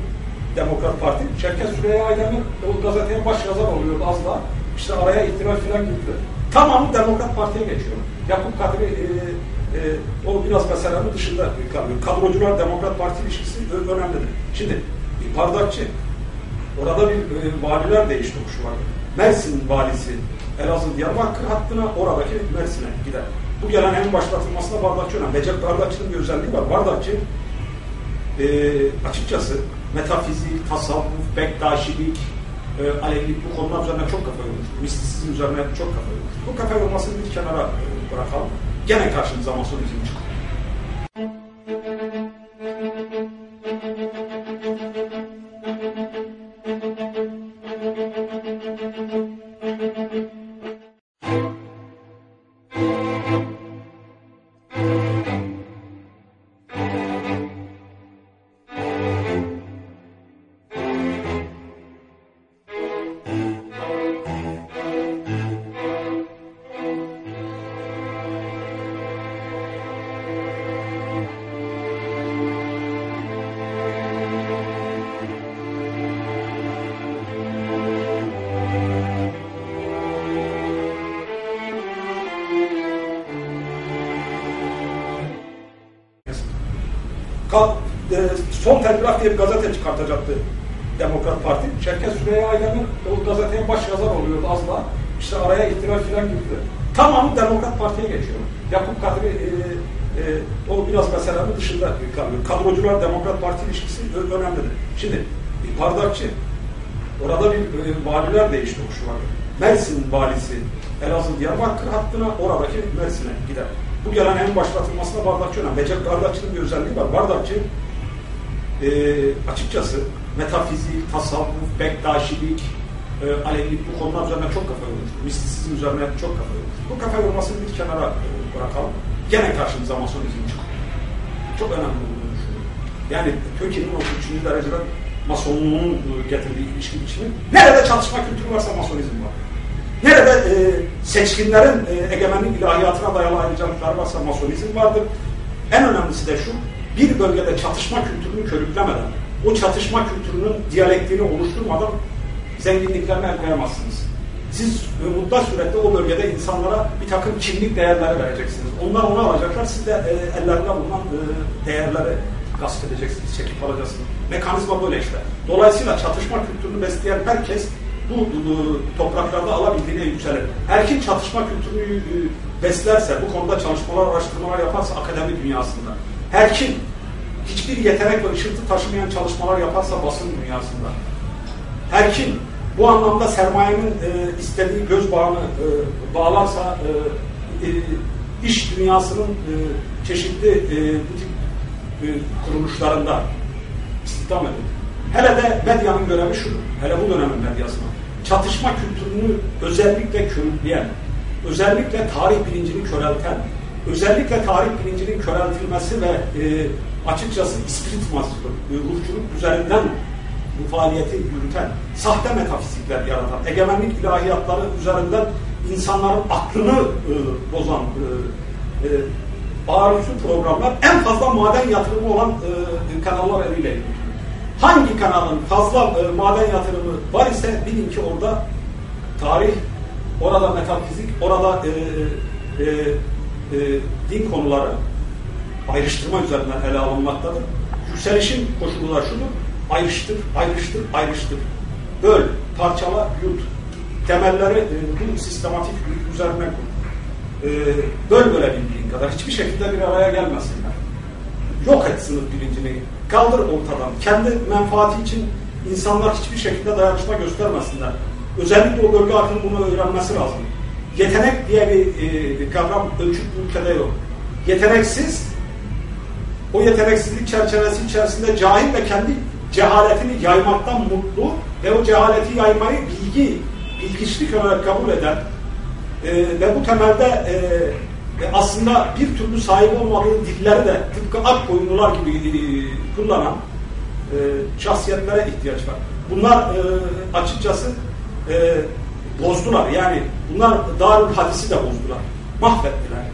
Demokrat Parti. Şevket Süreyya Aydemir o gazeteye baş yazar oluyordu az daha. İşte araya ihtilal falan girdi. Tamamı Demokrat Parti'ye geçiyor. Yakup Kadri e, e, o biraz meselenin dışında kalıyor. Kadrocular Demokrat Parti ilişkisi önemlidir. Şimdi bir bardakçı orada bir e, valiler değiş tokuşu var. Mersin valisi Elazığ Diyarbakır hattına oradaki Mersin'e gider. Bu gelen en başlatılmasına bardakçı önemli. Recep Bardakçı'nın bir özelliği var. Bardakçı e, açıkçası metafizik, tasavvuf, bektaşilik, e, alevlik bu konular üzerine çok kafa yormuştur. Mistisizm üzerine çok kafa yormuştur. Bu kafa yormasını bir kenara e, bırakalım. Gene karşımıza masonizm çıkıyor. Ö- önemlidir. Şimdi bir bardakçı Orada bir e, valiler değişti şu var. Mersin valisi Elazığ Diyarbakır hattına oradaki Mersin'e gider. Bu gelen en başlatılmasına bardakçı önemli. Becek bardakçının bir özelliği var. Bardakçı e, açıkçası metafizik, tasavvuf, bektaşilik, e, alevlik bu konular üzerine çok kafa yormuş. Mistisizm üzerine çok kafa yormuş. Bu kafa yormasını bir kenara bırakalım. Gene karşımıza masonizm çıkıyor. Çok önemli. Yani Türkiye'nin o üçüncü dereceden masonluğun e, getirdiği ilişki biçimi. Nerede çatışma kültürü varsa masonizm var. Nerede e, seçkinlerin e, egemenlik ilahiyatına dayalı ayrıcalıklar varsa masonizm vardır. En önemlisi de şu, bir bölgede çatışma kültürünü körüklemeden, o çatışma kültürünün diyalektiğini oluşturmadan zenginliklerini elde edemezsiniz. Siz e, mutlak surette o bölgede insanlara bir takım kimlik değerleri vereceksiniz. Onlar onu alacaklar, siz de e, ellerinde bulunan e, değerleri gasp edeceksiniz, çekip alacaksınız. Mekanizma böyle işte. Dolayısıyla çatışma kültürünü besleyen herkes bu, bu topraklarda alabildiğine yükselir. Her kim çatışma kültürünü e, beslerse, bu konuda çalışmalar, araştırmalar yaparsa akademi dünyasında, her kim hiçbir yetenek ve ışıltı taşımayan çalışmalar yaparsa basın dünyasında, her kim bu anlamda sermayenin e, istediği göz bağını e, bağlarsa e, e, iş dünyasının e, çeşitli e, bu tip kuruluşlarında istihdam edilir. Hele de medyanın görevi şudur. Hele bu dönemin medyasına. Çatışma kültürünü özellikle körükleyen, özellikle tarih bilincini körelten, özellikle tarih bilincinin köreltilmesi ve e, açıkçası ispiritmazlık, ruhçuluk üzerinden bu faaliyeti yürüten, sahte metafizikler yaratan, egemenlik ilahiyatları üzerinden insanların aklını e, bozan e, e, ağırlıklı programlar en fazla maden yatırımı olan e, kanallar eliyle yürütülür. Hangi kanalın fazla e, maden yatırımı var ise bilin ki orada tarih, orada metafizik, orada e, e, e, din konuları ayrıştırma üzerinden ele alınmaktadır. Yükselişin koşulu da şudur, ayrıştır, ayrıştır, ayrıştır. Böl, parçala, yut. Temelleri e, bu sistematik üzerine kur. E, böl kadar hiçbir şekilde bir araya gelmesinler. Yok et sınıf bilincini, kaldır ortadan. Kendi menfaati için insanlar hiçbir şekilde dayanışma göstermesinler. Özellikle o bölge halkının bunu öğrenmesi lazım. Yetenek diye bir e, kavram ölçüt bu ülkede yok. Yeteneksiz, o yeteneksizlik çerçevesi içerisinde cahil ve kendi cehaletini yaymaktan mutlu ve o cehaleti yaymayı bilgi, bilgiçlik olarak kabul eden e, ve bu temelde e, e, aslında bir türlü sahip olmadığı dilleri de tıpkı ak koyunlular gibi e, kullanan e, şahsiyetlere ihtiyaç var. Bunlar e, açıkçası e, bozdular. Yani bunlar Darül Hadis'i de bozdular. Mahvettiler.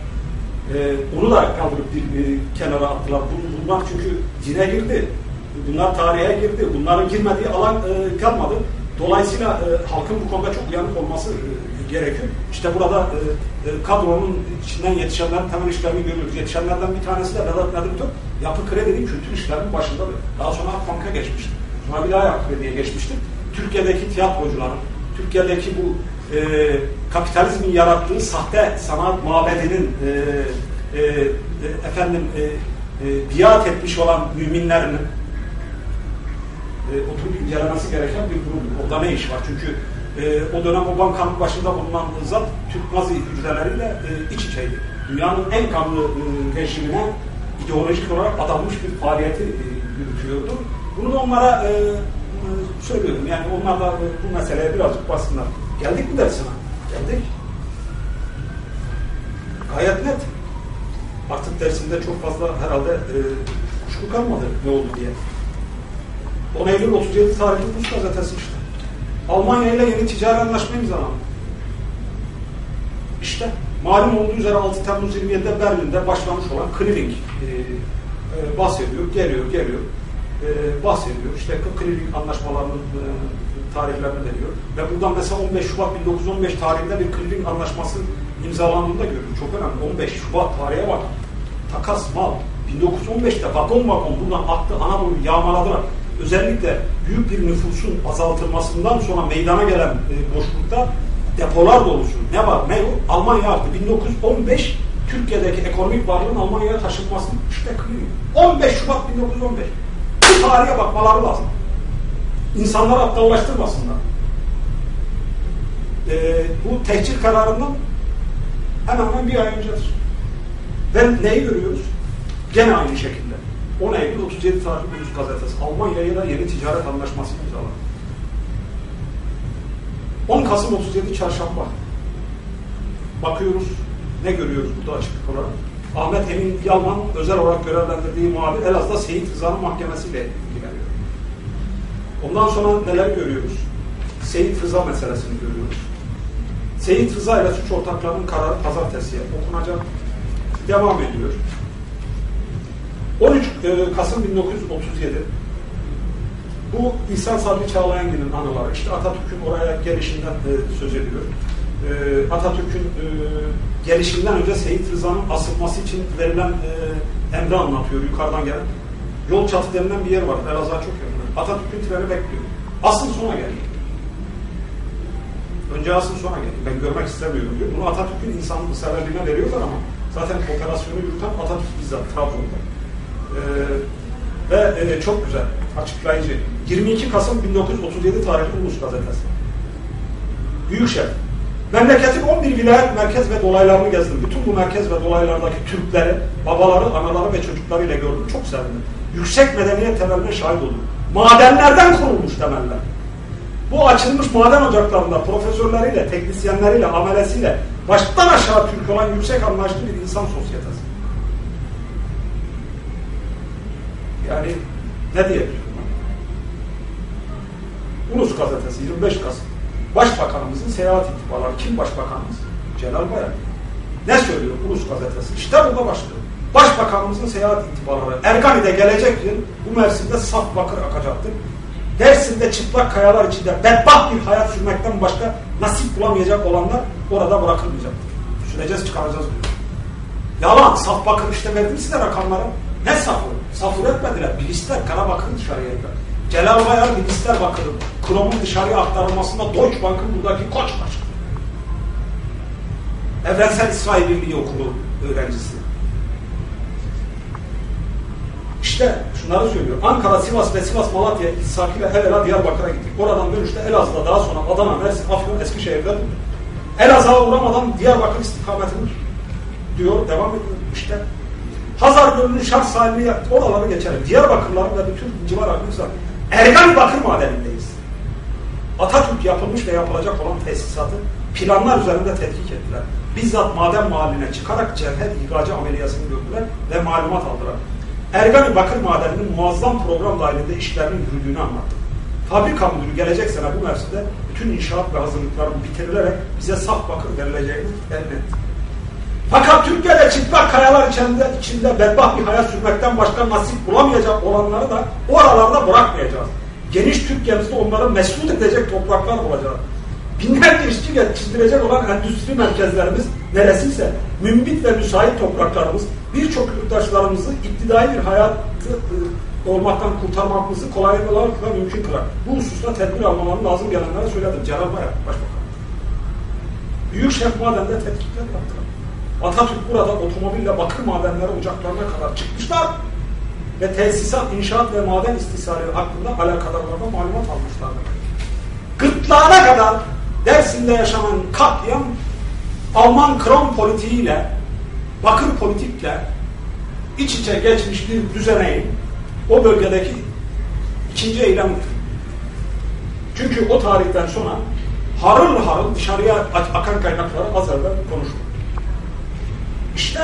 E, onu da kaldırıp bir, bir kenara attılar. Bun- Bunlar çünkü dine girdi. Bunlar tarihe girdi. Bunların girmediği alan e, kalmadı. Dolayısıyla e, halkın bu konuda çok uyanık olması e, gerekiyor. İşte burada e, e, kadronun içinden yetişenlerin temel işlerini görüyoruz. Yetişenlerden bir tanesi de Vedat Nedim Tök, Yapı Kredi'nin kültür işlerinin başındadır. Daha sonra Akbank'a geçmiştir. Sonra bir daha Yapı Kredi'ye geçmiştir. Türkiye'deki tiyatrocuların, Türkiye'deki bu e, kapitalizmin yarattığı sahte sanat mabedinin e, e, e, efendim e, e, biat etmiş olan müminlerinin e, oturup incelemesi gereken bir durum. Orada ne iş var? Çünkü e, o dönem o bankanın başında bulunan zat Türk Nazi hücreleriyle e, iç içeydi. Dünyanın en kanlı e, rejimine ideolojik olarak adanmış bir faaliyeti e, yürütüyordu. Bunu da onlara e, e, söylüyorum. Yani onlar da e, bu meseleye birazcık bassınlar. Geldik mi dersine? Geldik. Gayet net. Artık dersinde çok fazla herhalde e, kuşku kalmadı ne oldu diye. 10 Eylül 37 tarihli Rus gazetesi işte. Almanya ile yeni ticari anlaşma imzalandı. İşte malum olduğu üzere 6 Temmuz 27'de Berlin'de başlamış olan clearing e, e, bahsediyor, geliyor, geliyor. E, bahsediyor. İşte clearing anlaşmalarının e, tarihlerini veriyor. Ve buradan mesela 15 Şubat 1915 tarihinde bir clearing anlaşması imzalandığını da görüyoruz. Çok önemli. 15 Şubat tarihe bak. Takas, mal, 1915'te vagon vagon buradan aktı Anadolu'yu yağmaladılar. Özellikle büyük bir nüfusun azaltılmasından sonra meydana gelen e, boşlukta depolar dolusu. Ne var? Ne yok? Almanya arttı. 1915 Türkiye'deki ekonomik varlığın Almanya'ya taşınmasının işte kıyıyor. 15 Şubat 1915. Bu tarihe bakmaları lazım. İnsanları aptallaştırmasınlar. Ee, bu tehcir kararından hemen hemen bir ay öncedir. Ve neyi görüyoruz? Gene aynı şekilde. 10 Eylül 37 tarihli Ulus Gazetesi Almanya ile yeni ticaret anlaşması imzaladı. 10 Kasım 37 Çarşamba. Bakıyoruz, ne görüyoruz burada açıklık olarak? Ahmet Emin Yalman özel olarak görevlendirdiği muhabir Elazığ'da Seyit Rıza'nın mahkemesiyle ilgileniyor. Ondan sonra neler görüyoruz? Seyit Rıza meselesini görüyoruz. Seyit Rıza ile suç ortaklarının kararı pazartesiye okunacak. Devam ediyor. 13 e, Kasım 1937 bu İhsan Sabri Çağlayangil'in anıları. İşte Atatürk'ün oraya gelişinden e, söz ediyor. E, Atatürk'ün gelişinden önce Seyit Rıza'nın asılması için verilen emri anlatıyor yukarıdan gelen. Yol çatı denilen bir yer var. Elazığ'a çok yakın. Atatürk'ün treni bekliyor. Asıl sonra geliyor. Önce asıl sonra geliyor. Ben görmek istemiyorum diyor. Bunu Atatürk'ün insanlık severliğine veriyorlar ama zaten operasyonu yürüten Atatürk bizzat Trabzon'da. Ee, ve e, çok güzel, açıklayıcı. 22 Kasım 1937 tarihli Ulus Gazetesi. Büyükşehir. Memleketin 11 vilayet merkez ve dolaylarını gezdim. Bütün bu merkez ve dolaylardaki Türkleri, babaları, anaları ve çocuklarıyla gördüm. Çok sevindim. Yüksek medeniyet temeline şahit oldum. Madenlerden kurulmuş temeller. Bu açılmış maden ocaklarında profesörleriyle, teknisyenleriyle, amelesiyle baştan aşağı Türk olan yüksek anlayışlı bir insan sosyetesi. Yani ne diyebilirim? Ulus Gazetesi 25 Kasım. Başbakanımızın seyahat itibarları. Kim başbakanımız? Celal Bayar. Ne söylüyor Ulus Gazetesi? İşte burada başlıyor. Başbakanımızın seyahat itibarları. Ergani'de gelecek yıl bu mevsimde saf bakır akacaktır. Dersim'de çıplak kayalar içinde bedbaht bir hayat sürmekten başka nasip bulamayacak olanlar orada bırakılmayacaktır. Süreceğiz çıkaracağız diyor. Yalan, saf bakır işte verdim size rakamları. Ne safı? Safır etmediler. Bilisler kara bakırı dışarıya ettiler. Celal Bayar bilisler bakırı. Kromun dışarıya aktarılmasında Deutsche Bank'ın buradaki koç başkanı. Evrensel İsrail Birliği Okulu öğrencisi. İşte şunları söylüyor. Ankara, Sivas ve Sivas Malatya iltisakıyla evvela Diyarbakır'a gittik. Oradan dönüşte Elazığ'da daha sonra Adana, Mersin, Afyon, Eskişehir'de. Elazığ'a uğramadan Diyarbakır istikametini diyor, devam ediyor. İşte Hazar Gölü'nün şart sahibi yaptı. Oraları geçelim. Diyarbakırların ve bütün civar aklımızda Ergan Bakır madenindeyiz. Atatürk yapılmış ve yapılacak olan tesisatı planlar üzerinde tetkik ettiler. Bizzat maden mahalline çıkarak cevher ihracı ameliyasını gördüler ve malumat aldılar. Ergani Bakır Madeni'nin muazzam program dahilinde işlerinin yürüdüğünü anlattı. Fabrika müdürü gelecek sene bu mevsimde bütün inşaat ve hazırlıkların bitirilerek bize saf bakır verileceğini emin etti. Fakat Türkiye'de çıplak kayalar içinde, içinde bedbaht bir hayat sürmekten başka nasip bulamayacak olanları da oralarda bırakmayacağız. Geniş Türkiye'mizde onları mesut edecek topraklar bulacağız. Binlerce işçi çizdirecek olan endüstri merkezlerimiz neresiyse mümbit ve müsait topraklarımız birçok yurttaşlarımızı iktidai bir hayatı e, olmaktan kurtarmamızı kolaylıkla mümkün kılar. Bu hususta tedbir almaları lazım gelenlere söyledim. Bayar Başbakan. Büyük Şef Maden'de tetkikler yaptılar. Atatürk burada otomobille bakır madenleri ocaklarına kadar çıkmışlar ve tesisat, inşaat ve maden istisarı hakkında alakadarlarına malumat almışlardır. Gırtlağına kadar Dersim'de yaşanan katliam Alman kron politiğiyle bakır politikle iç içe geçmiş bir düzeneyi o bölgedeki ikinci eylem çünkü o tarihten sonra harıl harıl dışarıya akan kaynakları az evvel konuştuk. İşte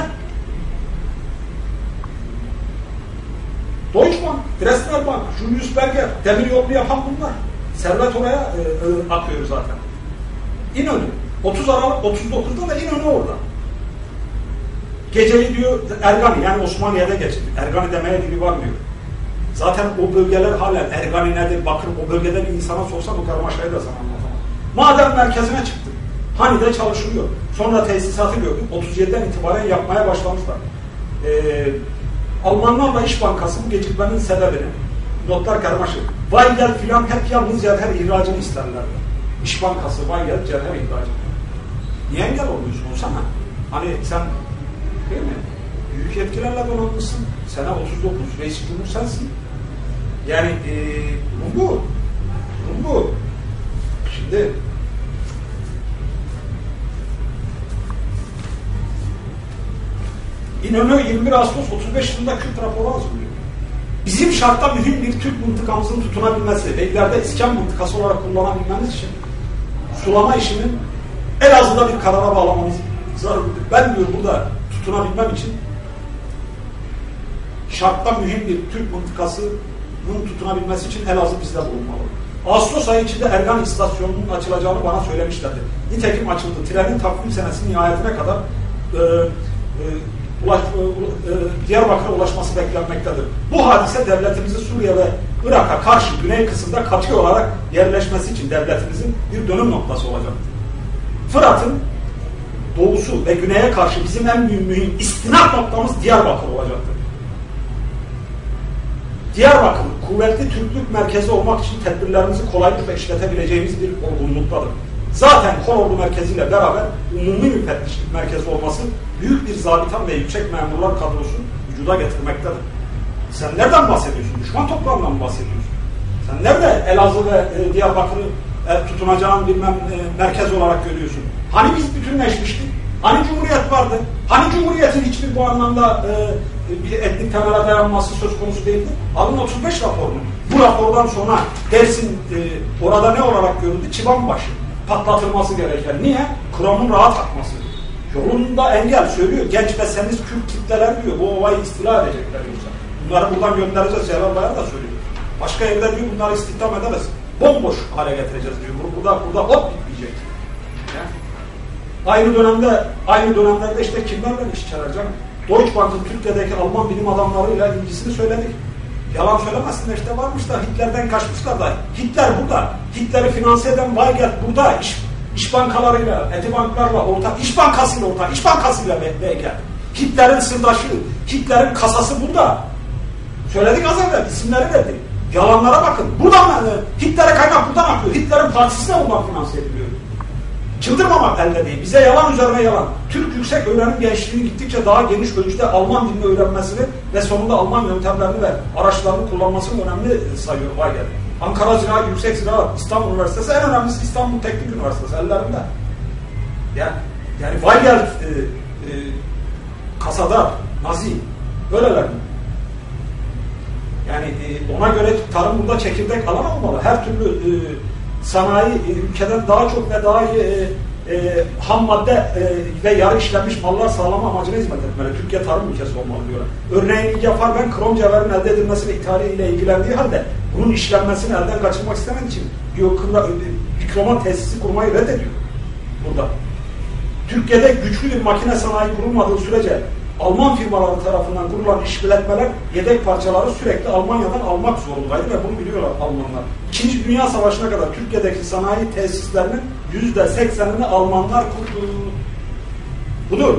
Deutsche Bank, Dresdner Bank, Julius Berger, demir yolunu yapan bunlar. Servet oraya e, e, akıyor zaten. İnönü. 30 Aralık 39'da da İnönü orada. Geceyi diyor Ergani yani Osmaniye'de geçti. Ergani demeye dili var diyor. Zaten o bölgeler halen Ergani nedir bakın o bölgede bir insana sorsa bu karmaşayı da sana anlatamam. Maden merkezine çıktı. Hani de çalışılıyor. Sonra tesisatı gördük. 37'den itibaren yapmaya başlamışlar. Ee, Almanlarla İş Bankası bu gecikmenin sebebini notlar karmaşık. Weigel filan hep yalnız cevher ihracını isterlerdi. İş Bankası, Weigel cevher ihracı. Niye engel oluyorsun olsana? Hani sen değil mi? Büyük yetkilerle donanmışsın. Sene 39, reis cumhur sensin. Yani e, bu bu. Bu bu. Şimdi İnönü 21 Ağustos 35 yılında Kürt raporu hazırlıyor. Bizim şartta mühim bir Türk mıntıkamızın tutunabilmesi ve ileride iskan mıntıkası olarak kullanabilmemiz için sulama işinin Elazığ'da bir karara bağlamamız zaruridir. Ben diyor burada tutunabilmem için şartta mühim bir Türk mıntıkasının tutunabilmesi için Elazığ bizde bulunmalı. Ağustos ayı içinde Ergan istasyonunun açılacağını bana söylemişlerdi. Nitekim açıldı. Trenin takvim senesi nihayetine kadar e, e, ulaş, e, e, Diyarbakır'a ulaşması beklenmektedir. Bu hadise devletimizi Suriye ve Irak'a karşı güney kısımda katı olarak yerleşmesi için devletimizin bir dönüm noktası olacaktır. Fırat'ın doğusu ve güneye karşı bizim en büyük mühim istinat noktamız Diyarbakır olacaktır. Diyarbakır kuvvetli Türklük merkezi olmak için tedbirlerimizi kolaylıkla işletebileceğimiz bir olgunluktadır. Zaten Kolordu merkeziyle beraber umumi müfettişlik merkezi olması büyük bir zabitan ve yüksek memurlar kadrosu vücuda getirmektedir. Sen nereden bahsediyorsun? Düşman toprağından mı bahsediyorsun? Sen nerede Elazığ ve e, Diyarbakır'ı e, tutunacağın bilmem e, merkez olarak görüyorsun? Hani biz bütünleşmiştik? Hani Cumhuriyet vardı? Hani Cumhuriyet'in hiçbir bu anlamda e, bir etnik temele dayanması söz konusu değildi? Alın 35 raporunu. Bu rapordan sonra dersin e, orada ne olarak görüldü? Çıbanbaşı. Patlatılması gereken. Niye? Kromun rahat akması. Yolunda engel söylüyor. Genç ve semiz Kürt kitleler diyor. Bu ovayı istila edecekler yoksa. Bunları buradan göndereceğiz. Celal Bayar da söylüyor. Başka evler diyor bunları istihdam edemez. Bomboş hale getireceğiz diyor. Burada, burada hop bitmeyecek. Aynı dönemde, aynı dönemlerde işte kimlerle iş çıkaracağım? Deutsche Bank'ın Türkiye'deki Alman bilim adamlarıyla ilgisini söyledik. Yalan söylemezsin işte varmış da Hitler'den kaçmışlar da. Hitler burada. Hitler'i finanse eden Weigelt burada. İş, iş bankalarıyla, etibanklarla ortak, iş bankasıyla ortak, iş bankasıyla Weigelt. Hitler'in sırdaşı, Hitler'in kasası burada. Söyledik az evvel, isimleri verdik. Yalanlara bakın. Buradan Hitler'e kaynak buradan akıyor. Hitler'in partisi de buradan finanse ediliyor. Çıldırmamak elde değil. Bize yalan üzerine yalan. Türk yüksek öğrenim gençliğinin gittikçe daha geniş ölçüde Alman dilini öğrenmesini ve sonunda Alman yöntemlerini ve araçlarını kullanmasını önemli sayıyor Weigel. Ankara Ziraat Yüksek Ziraat, İstanbul Üniversitesi en önemlisi İstanbul Teknik Üniversitesi ellerinde. Yani, yani Weigel e, e, kasada, nazi, böyleler? Yani e, ona göre tarım burada çekirdek alan olmalı. Her türlü e, sanayi e, ülkeden daha çok ve daha iyi e, e, ham madde e, ve yarı işlenmiş mallar sağlama amacına hizmet etmeli. Türkiye tarım ülkesi olmalı diyorlar. Örneğin yapar ben krom cevherin elde edilmesi ve ile ilgilendiği halde bunun işlenmesini elden kaçırmak istemediği için biyokırla, diploma tesisi kurmayı reddediyor burada. Türkiye'de güçlü bir makine sanayi kurulmadığı sürece Alman firmaları tarafından kurulan işletmeler yedek parçaları sürekli Almanya'dan almak zorundaydı ve bunu biliyorlar Almanlar. İkinci Dünya Savaşı'na kadar Türkiye'deki sanayi tesislerinin yüzde seksenini Almanlar kurdu. Budur.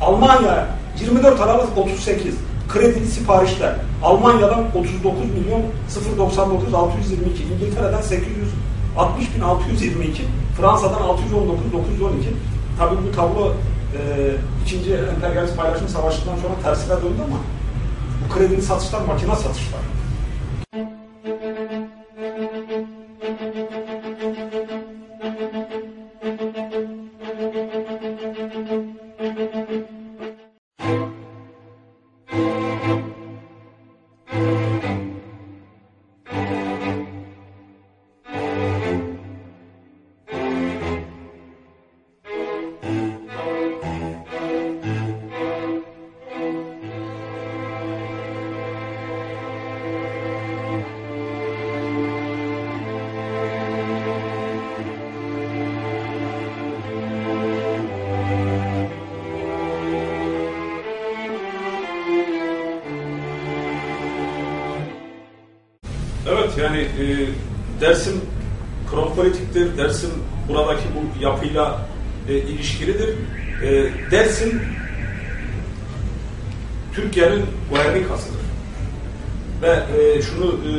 Almanya 24 Aralık 38 kredili siparişler Almanya'dan 39 milyon 099 622 İngiltere'den 860 bin 622 Fransa'dan 619 912 tabi bu tablo e, ikinci emperyalist paylaşım savaşından sonra tersine döndü ama bu kredili satışlar makine satışlar. E, Dersim kronopolitiktir, Dersim buradaki bu yapıyla e, ilişkilidir. E, Dersim Türkiye'nin Guernica'sıdır. Ve e, şunu e,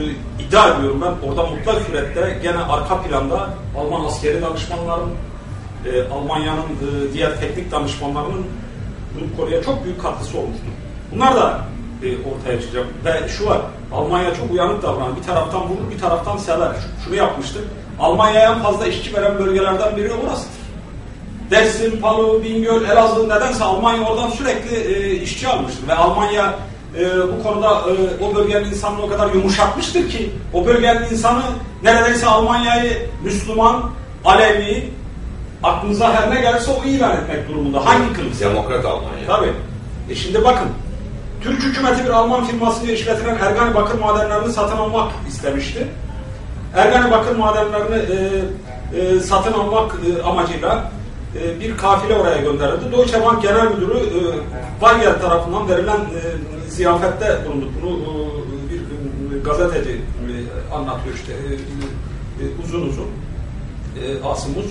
iddia ediyorum ben, orada mutlak surette gene arka planda Alman askeri danışmanların, e, Almanya'nın e, diğer teknik danışmanlarının bu konuya çok büyük katkısı olmuştur. Bunlar da e, ortaya çıkacak. Ve şu var, Almanya çok uyanık davranır. Bir taraftan vurur, bir taraftan sever. Şunu yapmıştır. Almanya'ya en fazla işçi veren bölgelerden biri orasıdır. Dersim, Palu, Bingöl, Elazığ nedense Almanya oradan sürekli e, işçi almıştır. Ve Almanya e, bu konuda e, o bölgenin insanını o kadar yumuşatmıştır ki o bölgenin insanı neredeyse Almanya'yı Müslüman, Alevi, aklınıza her ne gelirse o ilan etmek durumunda. Hangi kılıç? Demokrat Almanya. Tabii. E şimdi bakın. Türk hükümeti bir Alman firmasını işletilen Ergani Bakır madenlerini satın almak istemişti. Ergani Bakır madenlerini e, e, satın almak e, amacıyla e, bir kafile oraya gönderildi. Deutsche Bank Genel Müdürü e, tarafından verilen e, ziyafette bulunduk. Bunu e, bir e, gazeteci e, anlatıyor işte e, e, uzun uzun. E, Asım Uz.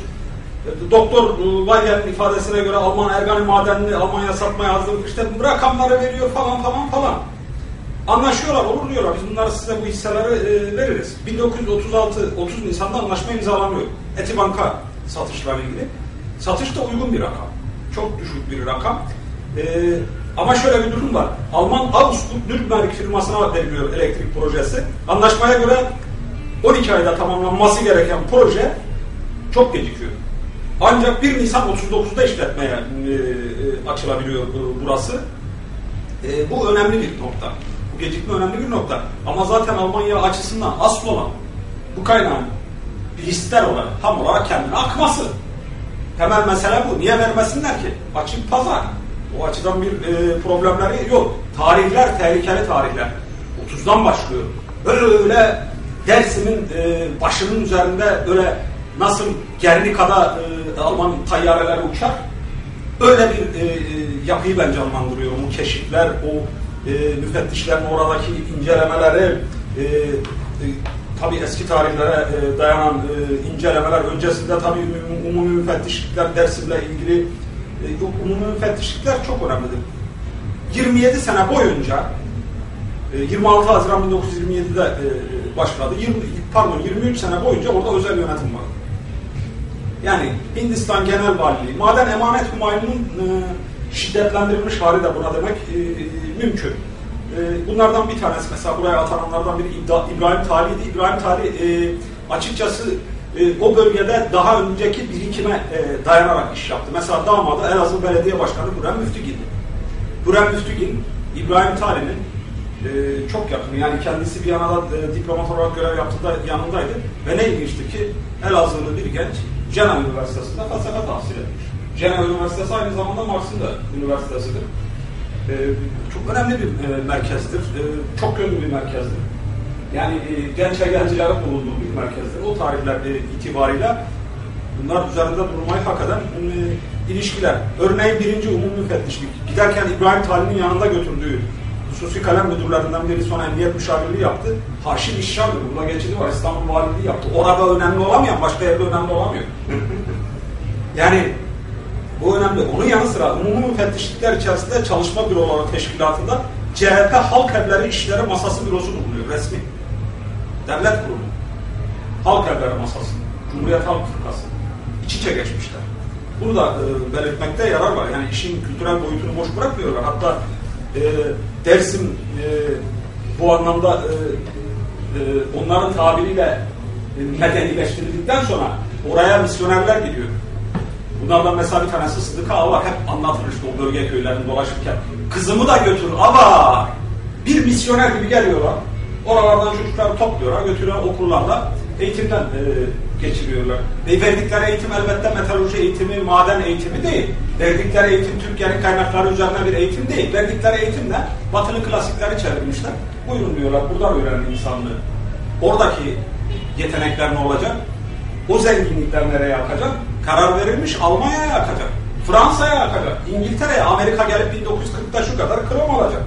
E, Doktor e, Weigel'in ifadesine göre Alman Ergani madenini Almanya satmaya hazır. İşte rakamları veriyor falan falan falan. Anlaşıyorlar, olur diyorlar. Biz bunları size bu hisseleri e, veririz. 1936 30 Nisan'da anlaşma imzalanıyor. Etibanka satışlarla ilgili. Satış da uygun bir rakam. Çok düşük bir rakam. E, ama şöyle bir durum var. Alman Augsburg Nürnberg firmasına veriliyor elektrik projesi. Anlaşmaya göre 12 ayda tamamlanması gereken proje çok gecikiyor. Ancak 1 Nisan 39'da işletmeye e, e, açılabiliyor burası. E, bu önemli bir nokta. Bu gecikme önemli bir nokta. Ama zaten Almanya açısından asıl olan bu kaynağın lister olarak, tam olarak kendine akması. Temel mesele bu. Niye vermesinler ki? Açık pazar. O açıdan bir e, problemleri yok. Tarihler tehlikeli tarihler. 30'dan başlıyor. Öyle Dersim'in e, başının üzerinde öyle nasıl Gernika'da e, Alman tayyareleri uçar öyle bir e, e, yapıyı ben canlandırıyorum. O keşifler, o e, müfettişlerin oradaki incelemeleri, e, e, tabi eski tarihlere e, dayanan e, incelemeler öncesinde tabi umumi müfettişlikler dersimle ilgili e, umumi müfettişlikler çok önemlidir. 27 sene boyunca e, 26 Haziran 1927'de e, başladı. 20, pardon 23 sene boyunca orada özel yönetim vardı. Yani Hindistan Genel Valiliği, maden emanet Humayun'un e, şiddetlendirilmiş hali de buna demek e, e, mümkün. E, bunlardan bir tanesi mesela buraya atananlardan biri İbda, İbrahim Tali'ydi. İbrahim Tali e, açıkçası e, o bölgede daha önceki birikime e, dayanarak iş yaptı. Mesela damadı Elazığ Belediye Başkanı Hürrem Müftügil'di. Hürrem Müftügil, İbrahim Tali'nin e, çok yakın. Yani kendisi bir yanada e, diplomat olarak görev yaptığında yanındaydı. Ve ne ilginçti ki Elazığlı bir genç Cena Üniversitesi'nde felsefe tahsil etmiş. Cena Üniversitesi aynı zamanda Mars'ın da üniversitesidir. Ee, çok önemli bir e, merkezdir. Ee, çok yönlü bir merkezdir. Yani e, genç ve bulunduğu bir merkezdir. O tarihler e, itibarıyla bunlar üzerinde durmayı hak eden e, ilişkiler. Örneğin birinci umum müfettişlik. Giderken İbrahim Tali'nin yanında götürdüğü hususi kalem müdürlerinden biri sonra emniyet müşavirliği yaptı. Haşim İşşan'dır. Burada geçidi var. İstanbul Valiliği yaptı. Orada önemli olamayan başka yerde önemli olamıyor. [laughs] yani bu önemli. Onun yanı sıra umumi müfettişlikler içerisinde çalışma büroları teşkilatında CHP Halk Evleri İşleri Masası Bürosu bulunuyor resmi. Devlet kurumu. Halk Evleri Masası. Cumhuriyet Halk Fırkası. İç içe geçmişler. Bunu da e, belirtmekte yarar var. Yani işin kültürel boyutunu boş bırakmıyorlar. Hatta e, Dersim e, bu anlamda e, e, onların tabiriyle e, medenileştirildikten sonra oraya misyonerler gidiyor. Bunlardan mesela bir tanesi Sıdıka Avar hep anlatır işte o bölge köylerini dolaşırken. Kızımı da götür Avar. Bir misyoner gibi geliyorlar. Oralardan çocukları topluyorlar, götürüyorlar okullarda eğitimden e, geçiriyorlar. Ve verdikleri eğitim elbette metalurji eğitimi, maden eğitimi değil. Verdikleri eğitim Türkiye'nin kaynakları üzerine bir eğitim değil. Verdikleri eğitimle batılı klasikleri çevirmişler. Buyurun diyorlar, buradan öğrenin insanlığı. Oradaki yetenekler ne olacak? O zenginlikler nereye akacak? Karar verilmiş Almanya'ya akacak. Fransa'ya akacak. İngiltere'ye, Amerika gelip 1940'ta şu kadar krom alacak.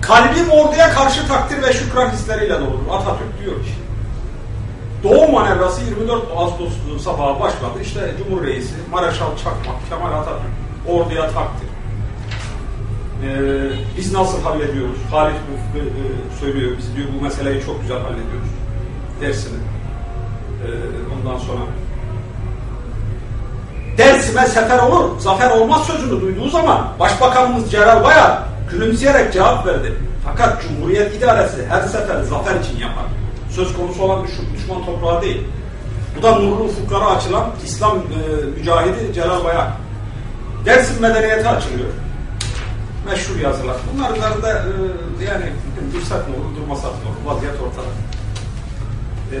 Kalbim orduya karşı takdir ve şükran hisleriyle doludur. Atatürk diyor ki. Doğu manevrası 24 Ağustos sabahı başladı. İşte Cumhur Reisi, Mareşal Çakmak, Kemal Atatürk orduya takdir. Ee, biz nasıl hallediyoruz? Halit bu, e, söylüyor, biz diyor bu meseleyi çok güzel hallediyoruz dersini. Ee, ondan sonra Dersime sefer olur, zafer olmaz sözünü duyduğu zaman Başbakanımız Celal Bayar gülümseyerek cevap verdi. Fakat Cumhuriyet idaresi her sefer zafer için yapar. Söz konusu olan düşman, düşman toprağı değil. Bu da nurlu ufuklara açılan İslam e, mücahidi Celal Bayar. Dersim medeniyeti açılıyor. Meşhur yazılar. Bunların da e, yani dursak ne olur, durmasak ne olur. Vaziyet ortada. E,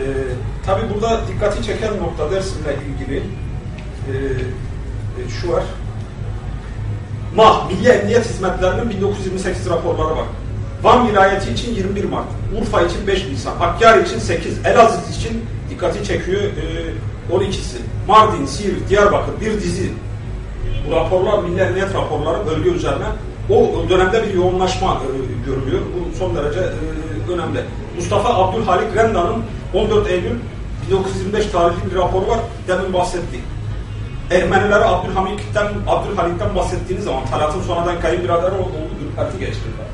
Tabi burada dikkati çeken nokta dersimle ilgili e, e, şu var. MAH, Milli Emniyet Hizmetlerinin 1928 raporları var. Van vilayeti için 21 Mart, Urfa için 5 Nisan, Hakkari için 8, Elazığ için dikkati çekiyor e, 12'si. Mardin, Siirt, Diyarbakır bir dizi. Bu raporlar Milli Emniyet raporları bölge üzerine o dönemde bir yoğunlaşma e, görülüyor. Bu son derece e, önemli. Mustafa Abdülhalik Renda'nın 14 Eylül 1925 tarihli bir raporu var. Demin bahsettik. Ermenilere Abdülhamid'den, Abdülhalik'ten bahsettiğiniz zaman Talat'ın sonradan kayınbiraderi olduğu ürperti geçirirler.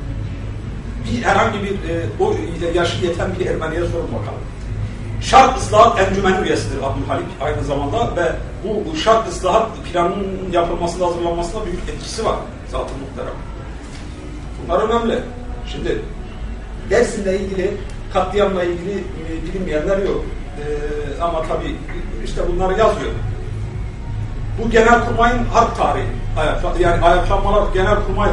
Bir herhangi bir e, o yaşı yeten bir Ermeniye sorun bakalım. Şart ıslahat encümeni üyesidir Abdülhalik aynı zamanda ve bu, bu şart ıslahat planının yapılmasında, hazırlanmasında büyük etkisi var zaten muhterem. Bunlar önemli. Şimdi Dersim'le ilgili, katliamla ilgili e, bilinmeyenler yok. E, ama tabii işte bunları yazıyor. Bu Genelkurmay'ın harp tarihi, ayakla, yani ayaklanmalar Genelkurmay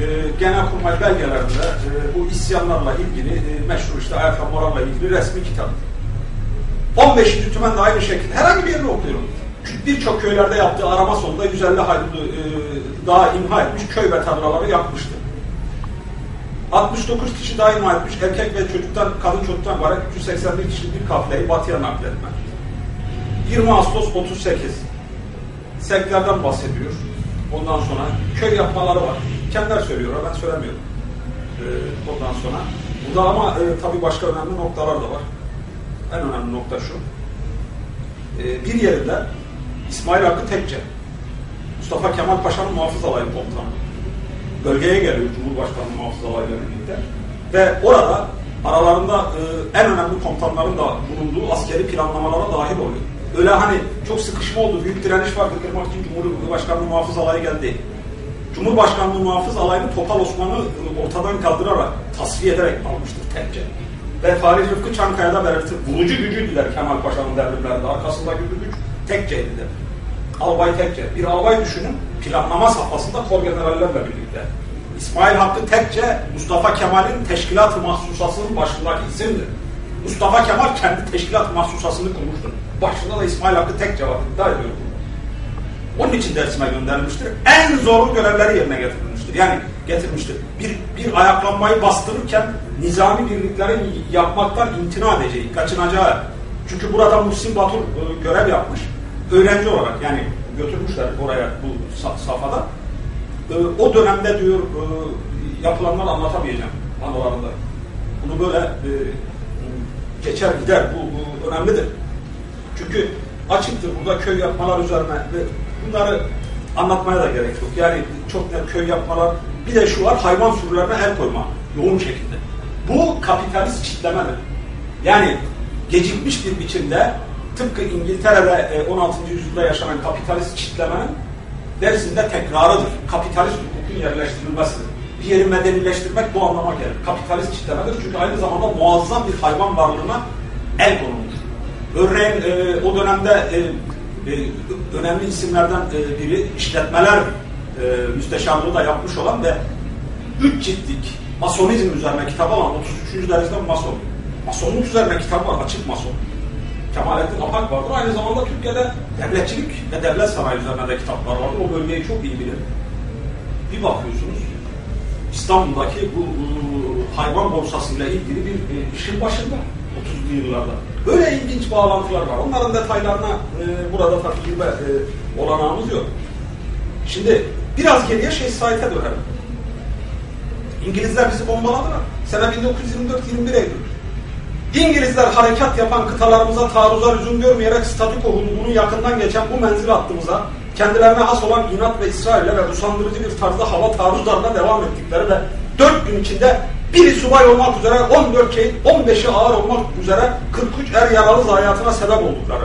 e, Genelkurmay belgelerinde e, bu isyanlarla ilgili e, meşhur işte ayaklanmalarla ilgili resmi kitap. 15. tümen aynı şekilde herhangi bir yerini okuyorum. Birçok köylerde yaptığı arama sonunda 150 haydudu e, daha imha etmiş, köy ve tarlaları yakmıştı. 69 kişi daha imha etmiş, erkek ve çocuktan, kadın çocuktan var 381 kişilik bir kafileyi batıya nakletmek. 20 Ağustos 38 Seklerden bahsediyor. Ondan sonra köy yapmaları var. Kendiler söylüyorlar, ben söylemiyorum. Ee, ondan sonra. Burada ama e, tabii başka önemli noktalar da var. En önemli nokta şu. Ee, bir yerinde İsmail Hakkı Tekçe, Mustafa Kemal Paşa'nın muhafız alayı komutanı. Bölgeye geliyor Cumhurbaşkanı muhafız alayıyla birlikte. Ve orada aralarında e, en önemli komutanların da bulunduğu askeri planlamalara dahil oluyor. Öyle hani çok sıkışma oldu, büyük direniş vardı kırmak için Cumhurbaşkanlığı muhafız alayı geldi. Cumhurbaşkanlığı muhafız alayını Topal Osman'ı ortadan kaldırarak, tasfiye ederek almıştır Tekçe. Ve Farih Rıfkı Çankaya'da belirtir. Vurucu gücüydüler Kemal Paşa'nın devrimlerinde. Arkasındaki güç Tekçe'ydi. Albay Tekçe. Bir albay düşünün, planlama safhasında kor generallerle birlikte. İsmail Hakkı Tekçe, Mustafa Kemal'in teşkilat-ı mahsusasının başındaki isimdir. Mustafa Kemal kendi teşkilat mahsusasını kurmuştur. Başında da İsmail Hakkı Tekçe var. İddia ediyorum. Onun için dersime gönderilmiştir. En zorlu görevleri yerine getirilmiştir. Yani getirmiştir. Bir, bir ayaklanmayı bastırırken nizami birliklerin yapmaktan imtina edeceği, kaçınacağı. Çünkü burada Muhsin Batur e, görev yapmış. Öğrenci olarak yani götürmüşler oraya bu safhada. E, o dönemde diyor e, yapılanları anlatamayacağım anılarında. Bunu böyle geçer gider. Bu, bu önemlidir. Çünkü açıktır burada köy yapmalar üzerine ve bunları anlatmaya da gerek yok. Yani çok net köy yapmalar. Bir de şu var hayvan sürülerine el koyma. Yoğun şekilde. Bu kapitalist çitlemedir. Yani gecikmiş bir biçimde tıpkı İngiltere'de 16. yüzyılda yaşanan kapitalist çitlemenin dersinde tekrarıdır. Kapitalist hukukun yerleştirilmesidir. Bir yeri medenileştirmek bu anlama gelir. Kapitalist çitlemedir çünkü aynı zamanda muazzam bir hayvan varlığına el konulmuş. Örneğin e, o dönemde e, önemli isimlerden e, biri işletmeler e, müsteşarlığı da yapmış olan ve üç ciltlik masonizm üzerine kitap olan 33. dereceden mason. Masonluk üzerine kitap var, açık mason. Kemalettin Apak vardır. Aynı zamanda Türkiye'de devletçilik ve devlet sanayi üzerine de kitaplar vardır. O bölgeyi çok iyi bilir. Bir bakıyorsunuz İstanbul'daki bu, bu hayvan borsasıyla ilgili bir e, işin başında 30'lu yıllarda. Böyle ilginç bağlantılar var. Onların detaylarına e, burada tabii girme e, olanağımız yok. Şimdi biraz geriye şey Said'e dönelim. İngilizler bizi bombaladılar. Sene 1924-21 Eylül. İngilizler harekat yapan kıtalarımıza taarruza lüzum görmeyerek statüko hududunu yakından geçen bu menzil hattımıza kendilerine has olan inat ve İsrail'le ve usandırıcı bir tarzda hava taarruzlarına devam ettikleri ve 4 gün içinde biri subay olmak üzere 14 şehit, 15'i ağır olmak üzere 43 er yaralı zayiatına sebep oldukları.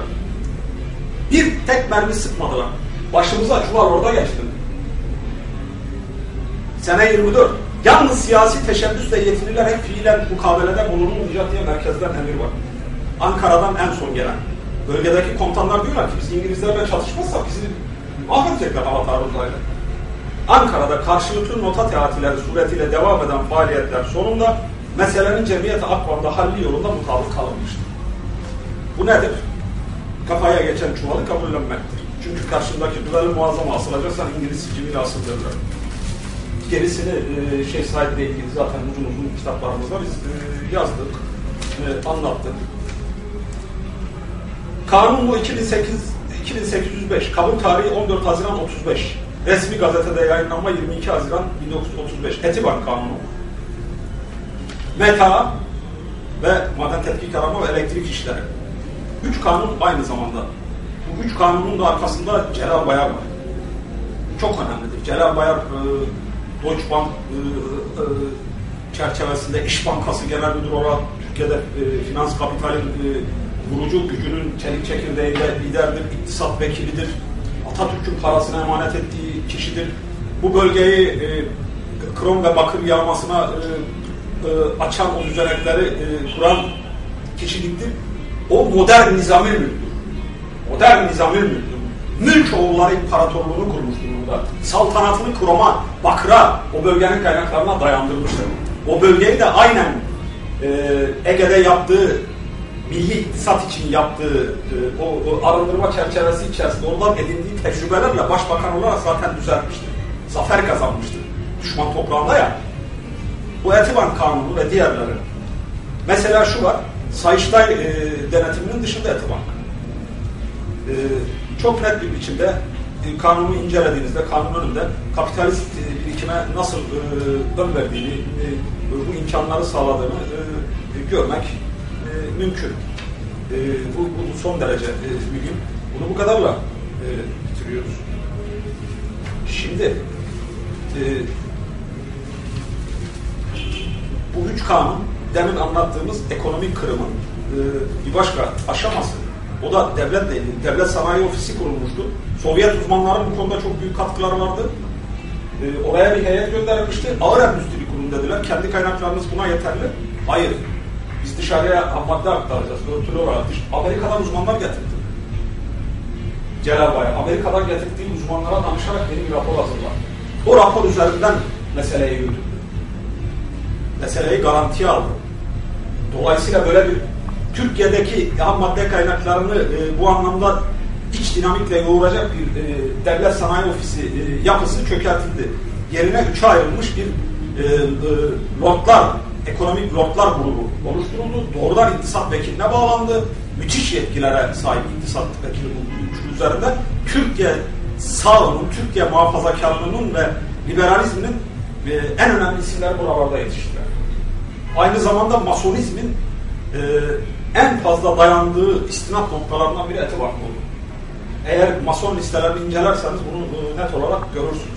Bir tek mermi sıkmadılar. Başımıza çuval orada geçti. Sene 24. Yalnız siyasi teşebbüsle yetkililer hep fiilen mukabelede bulunulmayacak diye merkezden emir var. Ankara'dan en son gelen. Bölgedeki komutanlar diyorlar ki biz İngilizlerle çatışmazsak bizi mahvedecekler hava taarruzlarıyla. Ankara'da karşılıklı nota teatileri suretiyle devam eden faaliyetler sonunda meselenin cemiyeti akvamda halli yolunda mutabık kalınmıştır. Bu nedir? Kafaya geçen çuvalı kabullenmektir. Çünkü karşındaki duvarı muazzama asılacaksan İngiliz sicimiyle asıldırırlar. Gerisini e, şey sahiple ilgili zaten uzun uzun kitaplarımızda biz e, yazdık, e, anlattık. Kanun bu 2008 2805. Kabul tarihi 14 Haziran 35. Resmi gazetede yayınlanma 22 Haziran 1935. Etibar Kanunu. META ve maden tetkik arama ve elektrik işleri. Üç kanun aynı zamanda. Bu üç kanunun da arkasında Celal Bayar var. Çok önemlidir. Celal Bayar e, Deutsche Bank e, e, çerçevesinde İş Bankası Genel Müdürü olarak Türkiye'de e, finans kapitalin e, vurucu gücünün çelik çekirdeğiyle liderdir, iktisat vekilidir. Atatürk'ün parasına emanet ettiği kişidir. Bu bölgeyi e, krom ve bakır yağmasına e, e, açan o düzenekleri e, kuran kişiliktir. O modern nizami mülktür. Modern nizami mülktür. Mülk oğulları imparatorluğunu kurmuştur burada. Saltanatını kroma, bakıra, o bölgenin kaynaklarına dayandırmıştır. O bölgeyi de aynen e, Ege'de yaptığı milli iktisat için yaptığı e, o, o arındırma çerçevesi içerisinde oradan edindiği tecrübelerle başbakan olarak zaten düzeltmiştir. Zafer kazanmıştır. Düşman toprağında ya. Bu Etiban Kanunu ve diğerleri. Mesela şu var, Sayıştay e, denetiminin dışında Etiban. E, çok net bir biçimde e, kanunu incelediğinizde kanun önünde kapitalist e, birikime nasıl e, ön verdiğini, e, bu imkanları sağladığını e, görmek mümkün. E, bu, bu son derece e, mühim. Bunu bu kadarla e, bitiriyoruz. Şimdi e, bu üç kanun demin anlattığımız ekonomik kırımın e, bir başka aşaması. O da devletle ilgili. Devlet Sanayi Ofisi kurulmuştu. Sovyet uzmanların bu konuda çok büyük katkıları vardı. E, oraya bir heyet gönderilmişti. Ağır endüstri kurum dediler. Kendi kaynaklarınız buna yeterli. Hayır. Dışarıya madde aktaracağız. Örtülü olarak. Amerika'dan uzmanlar getirdi. Celal Bayar. Amerika'dan getirdiği uzmanlara danışarak yeni bir rapor hazırladı. O rapor üzerinden meseleyi yürüdü. Meseleyi garantiye aldı. Dolayısıyla böyle bir Türkiye'deki ham madde kaynaklarını e, bu anlamda iç dinamikle yoğuracak bir e, devlet sanayi ofisi e, yapısı çökertildi. Yerine üçe ayrılmış bir e, e, lordlar, ekonomik lordlar grubu oluşturuldu. Doğrudan iktisat vekiline bağlandı. Müthiş yetkilere sahip iktisat vekili bu üçlü üzerinde Türkiye sağının, Türkiye muhafazakarlığının ve liberalizminin e, en önemli isimleri buralarda yetiştiler. Aynı zamanda masonizmin e, en fazla dayandığı istinat noktalarından biri Etibar oldu. Eğer mason listelerini incelerseniz bunu e, net olarak görürsünüz.